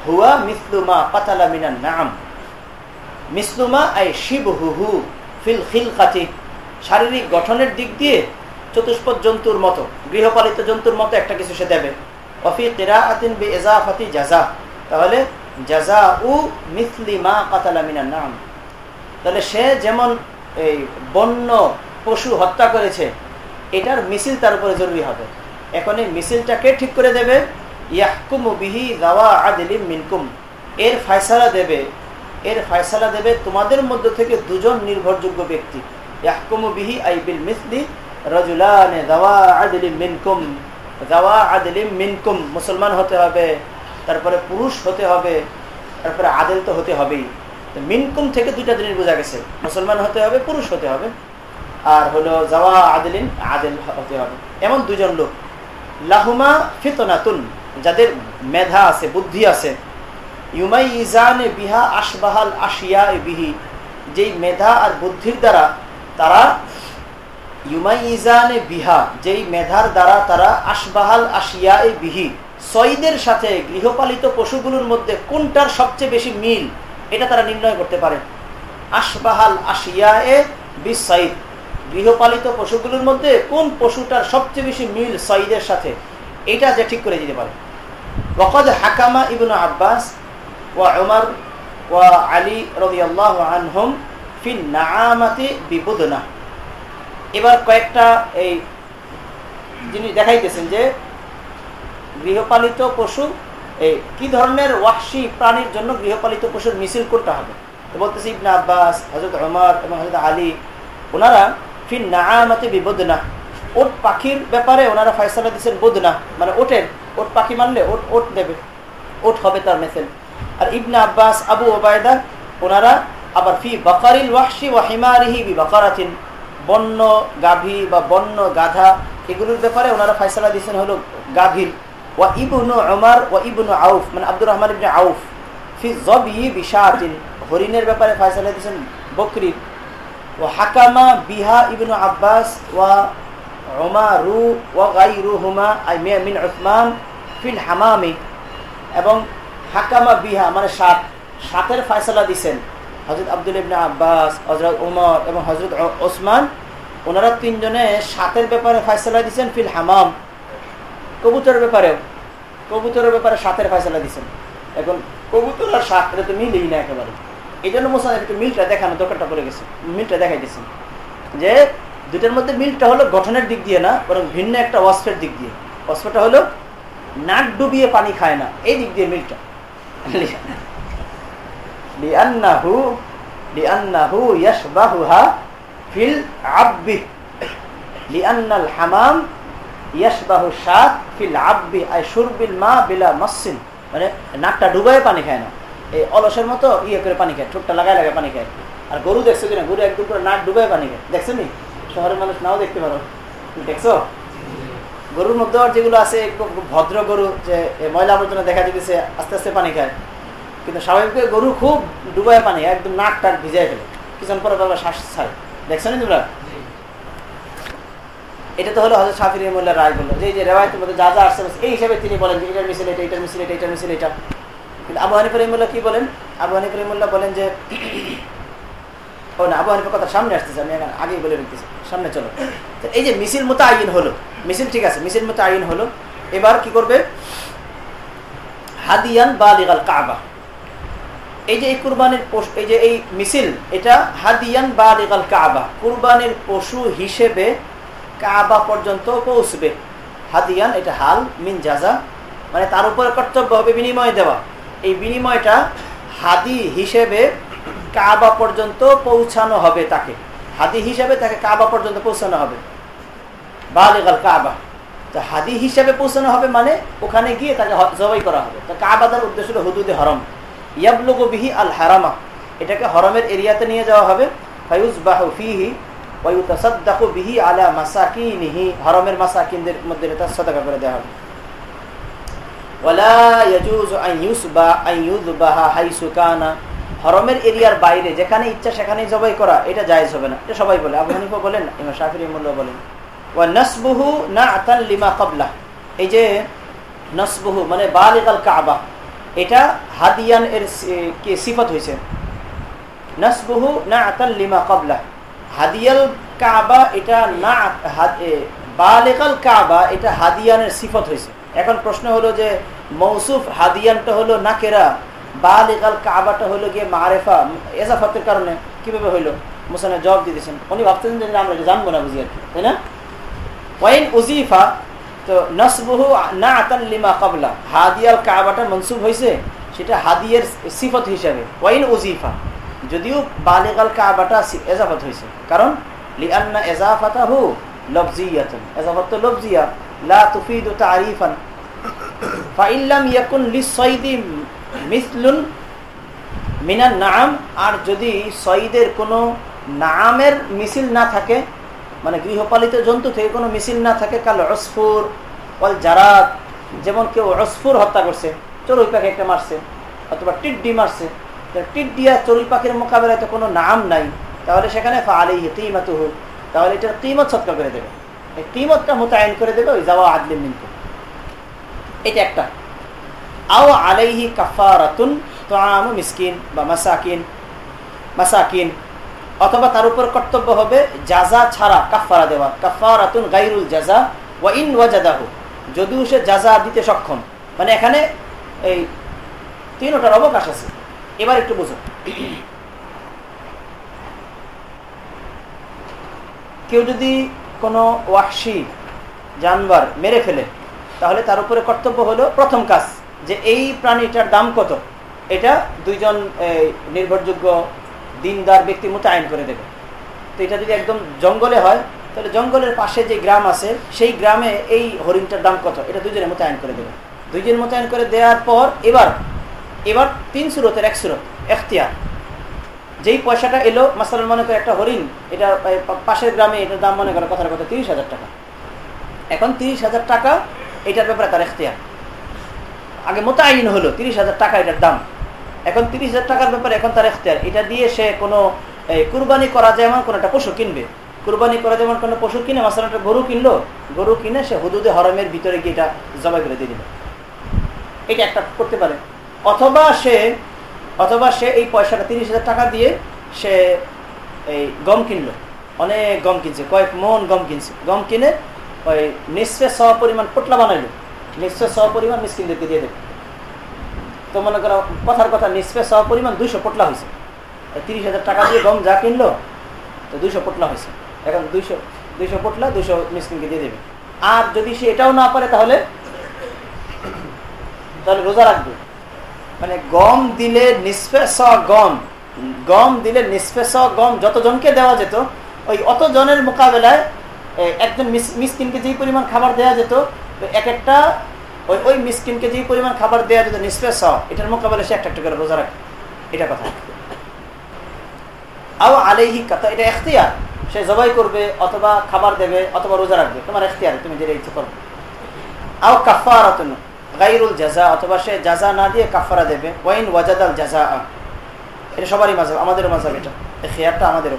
হুয়া মিসলুমা পাতালা মিনান নাম। মিসলুমা আই শিবহুহু ফিল খিলকাতি। শারীরিক গঠনের দিক দিয়ে চতুষ্পদ জন্তুর মতো, গৃহপালিত জন্তুর মতো একটা কিছু সে দেবে। তাহলে উ মিসলি মা তাহলে সে যেমন এই বন্য পশু হত্যা করেছে, এটার মিছিল তার উপরে জরুরি হবে। এখন এই মিছিলটাকে ঠিক করে দেবে, ইয়াহকুমু বিহি দাওয়া আদিলিম মিনকুম। এর ফায়সালা দেবে, এর ফায়সালা দেবে তোমাদের মধ্য থেকে দুজন নির্ভরযোগ্য ব্যক্তি। ইয়াহকুমু বিহি আই বিল মিসলি মিনকুম মুসলমান হতে হবে, তারপরে পুরুষ হতে হবে, তারপরে আদেল তো হতে হবেই। মিনকুম থেকে দুইটা জিনিস বোঝা গেছে, মুসলমান হতে হবে, পুরুষ হতে হবে। আর হলো জাওয়া আদিলিন, আদেল হতে হবে। এমন দুজন লোক। লাহুমা ফিতনাতুন, যাদের মেধা আছে, বুদ্ধি আছে। ইউমাই ইজানে বিহা আশবাহাল আশিয়া বিহি, যেই মেধা আর বুদ্ধির দ্বারা তারা ইউমাই ইজানে বিহা, যেই মেধার দ্বারা তারা আশবাহাল আশিয়া বিহি, সঈদের সাথে গৃহপালিত পশুগুলোর মধ্যে কোনটার সবচেয়ে বেশি মিল, এটা তারা নির্ণয় করতে পারে। আশবাহাল আশিয়া এ বিসাইদ গৃহপালিত পশুগুলোর মধ্যে কোন পশুটার সবচেয়ে বেশি মিল সঈদের সাথে, এটা যে ঠিক করে দিতে পারে। ওকদ হাকামা ইবনু আব্বাস ওয়া উমর ওয়া আলী রদিয়াল্লাহ আনহুম ফিন নামাতি বিবুদনা। এবার কয়েকটা এই জিনিস দেখাইতেছেন যে গৃহপালিত পশু, এই কি ধরনের ওয়াহসি প্রাণীর জন্য গৃহপালিত পশুর মিছিল করতে হবে? বলতেছি ইবনা আব্বাস হজরত অমর এবং হজরত আলী, ওনারা ফিন নামাতে বিবদনা। ওট পাখির ব্যাপারে ওনারা ফয়সলা দিচ্ছেন বোধনা মানে ওটের, ওট পাখি মানলে ওট ওট দেবে, ওট হবে তার মেসেল। আর ইবনা আব্বাস, আবু ওবায়দা, ওনারা আবার ফি বকারিল ওয়াহসি ওয়া হিমারিহি বি বকারাতিন। বন্য গাভী বা বন্য গাধা এগুলোর ব্যাপারে ওনারা ফয়সলা দিচ্ছেন হলো গাভীর। ওয়া ইবনু ওমর ওয়া ইবনু আউফ মানে আব্দুর রহমান ইবনে আউফ। ফি জবি বিশাতিন, হরিণের ব্যাপারে ফয়সলা দিচ্ছেন বকরির। ও হাকামা বিহা ইবনু আব্বাস ওয়া ওমারু ওয়া হুমা আই মে মিন উসমান ফিল হামামি। এবং হাকামা বিহা মানে সাত। সাতের ফয়সলা দিচ্ছেন হজরত আব্দুল ইবনে আব্বাস হজরত উমর এবং হজরত ওসমান, ওনারা তিনজনে সাতের ব্যাপারে ফয়সলা দিচ্ছেন ফিল হামাম। কবুতরের ব্যাপারেও কবুতরের ব্যাপারে সাতের ফয়সলা দিচ্ছেন এখন কবুতর আর সাত, এটা তো মিলেই না একেবারে। এই জন্য মোসান একটু মিলটা দেখানো দরকারটা পড়ে গেছে। মিলটা দেখাই দিচ্ছেন যে দুটার মধ্যে মিলটা হলো গঠনের দিক দিয়ে না, বরং ভিন্ন একটা ওয়াস্পের দিক দিয়ে। ওয়াস্পটা হলো নাক ডুবিয়ে পানি খায় না। এই দিক দিয়ে মিলটা। লিআন্নাহু লিআন্নাহু ইয়াশবাহুহা ফিল আব্বি। লিআন্নাল হামাম ইয়াশবাহু শাত ফিল আব্বি, আই শুরবিল মা বিলা মাসসিন। মানে নাকটা ডুবায় পানি খায় না। এই অলসের মতো ইয়ে করে পানি খায়, ঠোঁটটা লাগায় লাগায় পানি খায়। আর গরু দেখছ কিনা, গরু একদম করে নাক ডুবায় পানি খায়। দেখছ নি? শহরের মানুষ নাও দেখতে পারো। দেখছ? গরুর মধ্যে যেগুলো আছে ভদ্র গরু, যে ময়লা আবর্জনা দেখা যেতেছে আস্তে আস্তে পানি খায়। কিন্তু স্বাভাবিক গরু খুব ডুবায় পানি, একদম নাক টাক ভিজাই ফেলে। কিছুক্ষণ পরে বাবা শ্বাস ছাড়ে। দেখছ নি তোমরা? এটা তো হলো হজরত শাফির রহমুল্লাহ রায় বলল, যে যে রেওয়ায়তের মধ্যে যা যা আসছে, এই হিসাবে তিনি বলেন যে এটার মিছিল এটা, এটার মিছিল এটা, এটার মিছিল এটা। কিন্তু আবু হানিফ কি বলেন? আবু হানিফ বলেন যে, ও না, আবু হানিফের কথা সামনে আসতেছে, আমি এখন আগেই বলে রেখেছি সামনে চলো। এই যে মিছিল মতো আইন হলো, মিছিল ঠিক আছে, মিছিল মতো আইন হলো। এবার কি করবে? হাদিয়ান বা লিগাল কাবা। এই যে এই কুরবানির এই যে এই মিছিল, এটা হাদিয়ান বা লিগাল কাবা। কুরবানির পশু হিসেবে কাবা পর্যন্ত পৌঁছবে। হাদিয়ান, এটা হাল, মিন জাজা। মানে তার উপরে কর্তব্য হবে বিনিময় দেওয়া। এই বিনিময়টা হাদি হিসেবে কাবা পর্যন্ত পৌঁছানো হবে তাকে। হাদি হিসেবে তাকে কাবা পর্যন্ত পৌঁছানো হবে। বালেগাল কাবা। তো হাদি হিসেবে পৌঁছানো হবে মানে ওখানে গিয়ে তাকে জবাই করা হবে। তো কাবাদার উদ্দেশ্য হলো হুদুদে হরম। ইয়াবলুগু বিহি আল হারামা। এটাকে হরমের এরিয়াতে নিয়ে যাওয়া হবে। ফায়ুজ বাহু আলা হরমের মাসাকিনদের মধ্যে এটা করে দেওয়া হবে। হরমের এরিয়ার বাইরে যেখানে ইচ্ছা সেখানে জবাই করা, এটা জায়েজ হবে না। এটা সবাই বলে। আবু হানিফা বলেন বলেন। না আতাল লিমা এই যে, নসবুহু মানে বালিগাল কাবা। এটা হাদিয়ান এর কি সিফত হয়েছে। নসবুহু না আতাল লিমা কবলা হাদিয়াল কাবা এটা না বালেকাল কাবা এটা হাদিয়ানের সিফত হয়েছে। এখন প্রশ্ন হলো যে মৌসুফ হাদিয়ানটা হলো নাকেরা বালেকাল কাবাটা হলো গিয়ে মারেফা, এজাফতের কারণে কীভাবে হইল? মুসানে জবাব দিয়ে দিয়েছেন উনি ভাবতেছেন যে আমরা জানব না বুঝি আর কি, তাই না? ওয়াইন উজিফা তো নসবহু না আতাল্লিমা কাবলা হাদিয়াল কাবাটা মনসুব হয়েছে সেটা হাদিয়ের সিফত হিসাবে। ওয়াইন উজিফা যদিও বালেগাল কাবাটা এজাফত হয়েছে কারণ, লিআন্না এজাফাতাহু লফজিয়াতুন। এজাফত তো লফজিয়া। লা তুফিদু তারিফান। ফাইল্লাম ইয়াকুন লিসাইদি মিসলুন মিনান নাম আর যদি সঈদের কোনো নামের মিছিল না থাকে মানে গৃহপালিত জন্তু থেকে কোনো মিছিল না থাকে, কাল অসফুর, ওয়াল জারাত, যেমন কেউ অসফুর হত্যা করছে, চড়ুই পাখি একটা মারছে, অথবা টিড্ডি মারছে টিড্ডি আর চড়ুই পাখির মোকাবেলায় তো কোনো নাম নাই। তাহলে সেখানে ফালেই কিমাত হোক তাহলে এটার কিমত সৎকার করে দেবে। এই কিমতটা মোতায়েন করে দেবে ওই যাওয়া আদলিম মিনকে। এটা একটা। আও আলাইহি কাফারাতুন তাম মিসকিন বা মাসাকিন মাসাকিন অথবা তার উপর কর্তব্য হবে জাজা ছাড়া কাফারা দেওয়া। কাফারাতুন গাইরুল জাজা, ওয়া ইন ওয়াজাদাহু। যদিও সে জাজা দিতে সক্ষম। মানে এখানে এই তিনটার অবকাশ আছে। এবার একটু বুঝো। কেউ যদি কোনো ওয়াকশি জানবার মেরে ফেলে, তাহলে তার উপরে কর্তব্য হলো প্রথম কাজ, যে এই প্রাণীটার দাম কত? এটা দুইজন নির্ভরযোগ্য দিনদার ব্যক্তি মোতায়েন করে দেবে। তো এটা যদি একদম জঙ্গলে হয়, তাহলে জঙ্গলের পাশে যে গ্রাম আছে, সেই গ্রামে এই হরিণটার দাম কত? এটা দুজনে মোতায়েন করে দেবে। দুইজন মোতায়েন করে দেওয়ার পর এবার এবার তিন সুরতের এক সুরত, এখতিয়ার। যেই পয়সাটা এলো মাসাল মনে করে একটা হরিণ, এটা পাশের গ্রামে এটার দাম মনে করে কথার কথা তিরিশ হাজার টাকা। এখন তিরিশ হাজার টাকা, এটার ব্যাপারে তার এখতিয়ার। আগে মোতায়েন হলো, তিরিশ হাজার টাকা এটার দাম। এখন তিরিশ হাজার টাকার ব্যাপারে এখন তার এখতিয়ার। এটা দিয়ে সে কোনো কুরবানি করা যায় এমন কোনো একটা পশু কিনবে। কুরবানি করা যেমন কোনো পশু কিনে মাসাল একটা গরু কিনলো, গরু কিনে সে হুদুদে হরমের ভিতরে গিয়ে এটা জবাই করে দিয়ে দিল। এটা একটা করতে পারে। অথবা সে অথবা সে এই পয়সাটা তিরিশ হাজার টাকা দিয়ে সে এই গম কিনলো। অনেক গম কিনছে, কয়েক মন গম কিনছে। গম কিনে ওই নিঃশ্বে স পরিমাণ পোটলা বানাইলো। নিঃশ্বে স পরিমাণ মিসকিনদেরকে দিয়ে দেবে তো মনে করো, কথার কথা নিঃশ্বে স পরিমাণ দুইশো পোটলা হয়েছে। তিরিশ হাজার টাকা দিয়ে গম যা কিনলো, তো দুইশো পোটলা হয়েছে। এখন দুইশো দুইশো পোটলা, দুইশো মিসকিনকে দিয়ে দেবে। আর যদি সে এটাও না পারে তাহলে তাহলে রোজা রাখবে। মানে গম দিলে নিষ্পেষ গম গম দিলে নিষ্পেষ গম যতজনকে দেওয়া যেত, ওই অত জনের মোকাবেলায় একজন মিসকিনকে যেই পরিমাণ খাবার দেওয়া যেত এক একটা ওই ওই মিসকিনকে যেই পরিমাণ খাবার দেওয়া যেত নিষ্পেষ এটার মোকাবেলায় সে একটা একটা করে রোজা রাখে। এটা কথা। আও আলেহি কথা এটা এখতিয়ার। সে জবাই করবে, অথবা খাবার দেবে, অথবা রোজা রাখবে। তোমার এখতিয়ার, তুমি যেটা ইচ্ছে করবে আও কাফার গাইরুল জাজা অথবা সে জাজা না দিয়ে কাফারা দেবে। ওয়াইন ওয়াজাদাল জাজা এটা সবারই মাঝাব আমাদেরও মাঝাব এটা। খেয়ারটা আমাদেরও।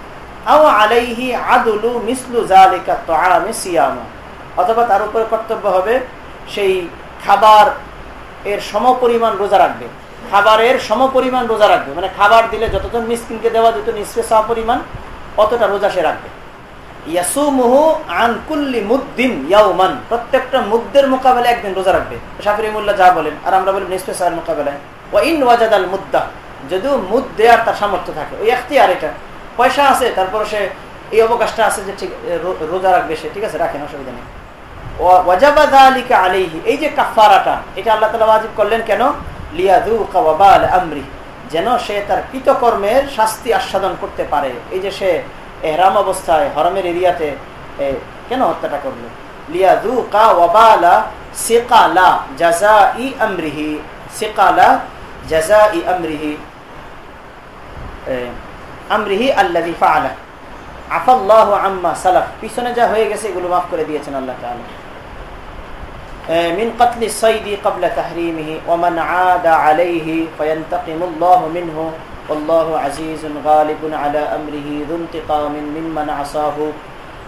অথবা তার উপরে কর্তব্য হবে সেই খাবার এর রোজা রাখবে। খাবারের রোজা রাখবে। মানে খাবার দিলে যতজন মিসকিনকে দেওয়া পরিমাণ অতটা রোজা সে রাখবে। ইয়াসুমুহু আন কুল্লি মুদ্দিন ইয়াউমান। প্রত্যেকটা মুদ্দের মোকাবেলায় একদিন রোজা রাখবে। শাফির মুল্লাহ যা বলেন, আর আমরা বলি নিঃশ্বে সাহের মোকাবেলায়। ও ইন ওয়াজাদ মুদ্দা। যদিও মুদ দেয়ার তার সামর্থ্য থাকে। ওই এখতিয়ার এটা। পয়সা আছে তারপরে সে এই অবকাশটা আছে যে ঠিক রোজা রাখবে সে ঠিক আছে? রাখেন অসুবিধা নেই। এই যে কাফারাটা এটা আল্লাহ তালা করলেন কেন? লিয়াযুকা ওয়াবাল আমরি যেন সে তার কৃতকর্মের শাস্তি আস্বাদন করতে পারে। এই যে সে এহরাম অবস্থায় হরমের এরিয়াতে কেন হত্যাটা করল? লিয়াযুকা ওয়াবালা সিকালা জাযাই আমরিহি সিকালা জাযাই আমরিহি এ, আমরিহি আল্লাযী ফাআলা আফাল্লাহু আম্মা সালাফ পিছনে যা হয়ে গেছে এগুলো মাফ করে দিয়েছেন আল্লাহ তাআলা من قتل الصيد قبل تحريمه ومن عاد عليه فينتقم الله منه والله عزيز غالب على أمره ذو انتقام ممن عصاه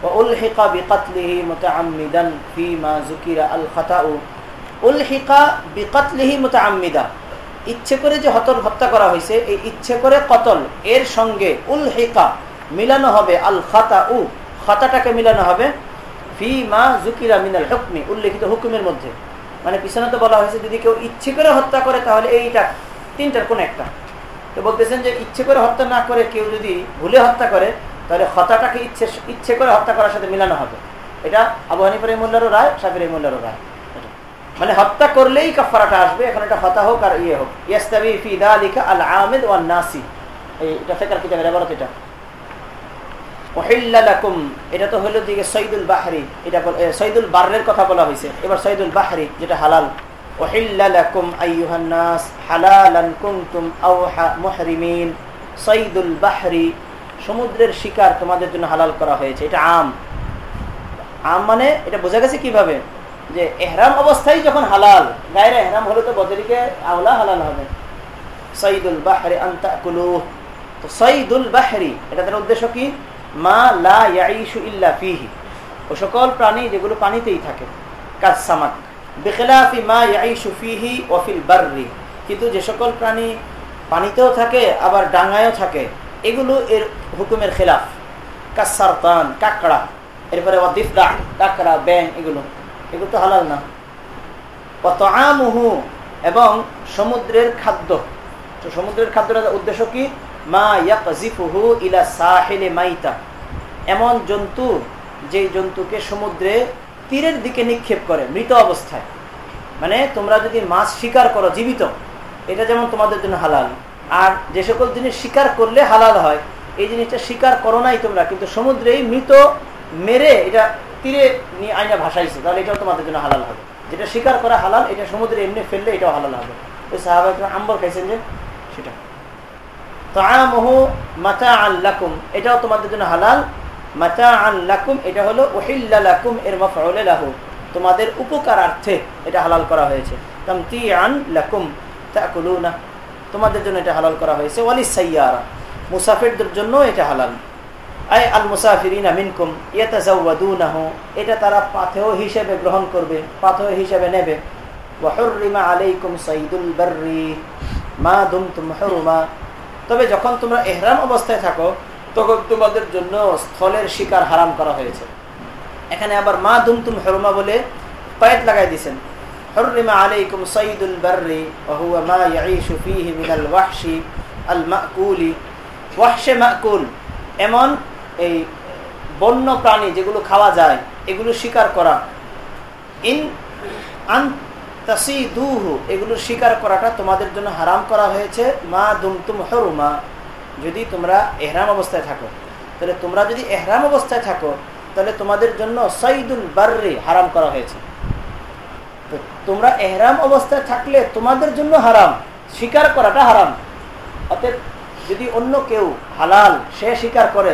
وألحق بقتله متعمدا فيما ذكر الخطأ ألحق بقتله متعمدا ইচ্ছে করে যে হতল হত্যা করা হয়েছে, এই ইচ্ছে করে কতল, এর সঙ্গে উল হেকা মিলানো হবে আল খাতা উ খাতাটাকে মিলানো হবে ফি মা জুকিরা মিনাল হুকমি, উল্লেখিত হুকুমের মধ্যে। মানে পিছনে তো বলা হয়েছে, যদি কেউ ইচ্ছে করে হত্যা করে, তাহলে এইটা, তিনটার কোন একটা। তো বলতেছেন যে ইচ্ছে করে হত্যা না করে কেউ যদি ভুলে হত্যা করে, তাহলে হত্যাটাকে ইচ্ছে ইচ্ছে করে হত্যা করার সাথে মিলানো হবে। এটা আবু হানিফার মোল্লারও রায় সাবির মোল্লারও রায়। মানে হত্যা করলেই কাফারাটা আসবে, এখন এটা হত্যা হোক আর ইয়ে হোক। ইয়াস্তাবি আল আমিদ ওয়ান নাসি এটা ফেকার এটা। ওহিল্লাকুম এটা তো দিকে সৈদুল বাহরি, এটা সৈদুল বারের কথা বলা হয়েছে এবার সৈদুল বাহরি, যেটা হালাল। ওহিল্লাকুম আইয়ুহান নাস, হালালান কুনতুম আও হা- মুহরিমিন। সৈদুল বাহরি, সমুদ্রের শিকার তোমাদের জন্য হালাল করা হয়েছে। এটা আম। আম মানে এটা বোঝা গেছে কীভাবে? যে এহরাম অবস্থায় যখন হালাল, গায়ের এহরাম হলে তো বদরিকে আওলা হালাল হবে। সৈদুল বাহরি আন্তাকুলু তো সৈদুল বাহরি, এটা তার উদ্দেশ্য কি? মা লা ইয়াইশু ইল্লা ফিহি। ও সকল প্রাণী যেগুলো পানিতেই থাকে। কাজ সামাক। বিখলাফি মা ইয়াইশু ফিহি ও ফিল বাররি। কিন্তু যে সকল প্রাণী পানিতেও থাকে, আবার ডাঙায়ও থাকে, এগুলো এর হুকুমের খেলাফ। কাসারতান কাকড়া, এরপরে ওয়াদিফদা কাকড়া ব্যাং এগুলো। এগুলো তো হালাল না। আমুহু এবং সমুদ্রের খাদ্য। তো সমুদ্রের খাদ্যটার উদ্দেশ্য কি? মা ইয়াকজিফুহু ইলা সাহিলে মাইতা। এমন জন্তু যে জন্তুকে সমুদ্রে তীরের দিকে নিক্ষেপ করে, মৃত অবস্থায়। মানে তোমরা যদি মাছ শিকার করো, জীবিত, এটা যেমন তোমাদের জন্য হালাল। আর যে সকল জিনিস শিকার করলে হালাল হয়, এই জিনিসটা শিকার করো নাই তোমরা, কিন্তু সমুদ্রেই মৃত মেরে এটা তীরে নিয়ে আইনা ভাসাইছে তাহলে এটাও তোমাদের জন্য হালাল হবে। যেটা শিকার করা হালাল, এটা সমুদ্রে এমনি ফেললে এটাও হালাল হবে। ওই সাহাবা আম্বর খাইছেন যে, সেটা। তোমাদের জন্য হালাল। এটা হলো এর তোমাদের এটা হালাল করা হয়েছে। তামতিআন লাকুম তোমাদের জন্য এটা হালাল করা হয়েছে। ওয়ালিস সাইয়ারা, মুসাফিরদের জন্য এটা হালাল। আল এটা তারা পাথেয় হিসেবে গ্রহণ করবে, পাথেয় হিসেবে নেবে। মা দুমতুম তবে যখন তোমরা এহরাম অবস্থায় থাকো, তখন তোমাদের জন্য স্থলের শিকার হারাম করা হয়েছে। এখানে আবার মা দুমতুম হরমা বলে কয়েদ লাগাই দিয়েছেন। হররিমা আলাইকুম সাইদুল বাররি মা ওয়াহশি আল মাকুলি ওয়াহশে মাকুল এমন এই বন্য প্রাণী যেগুলো খাওয়া যায়, এগুলো শিকার করা। ইন আন তাসিদুহু এগুলোর শিকার করাটা তোমাদের জন্য হারাম করা হয়েছে। মা দুমতুম হরুমা, যদি তোমরা এহরাম অবস্থায় থাকো। তাহলে তোমরা যদি এহরাম অবস্থায় থাকো, তাহলে তোমাদের জন্য সঈদুল বার্রি হারাম করা হয়েছে। তো তোমরা এহরাম অবস্থায় থাকলে তোমাদের জন্য হারাম স্বীকার করাটা হারাম। অতএব যদি অন্য কেউ হালাল, সে স্বীকার করে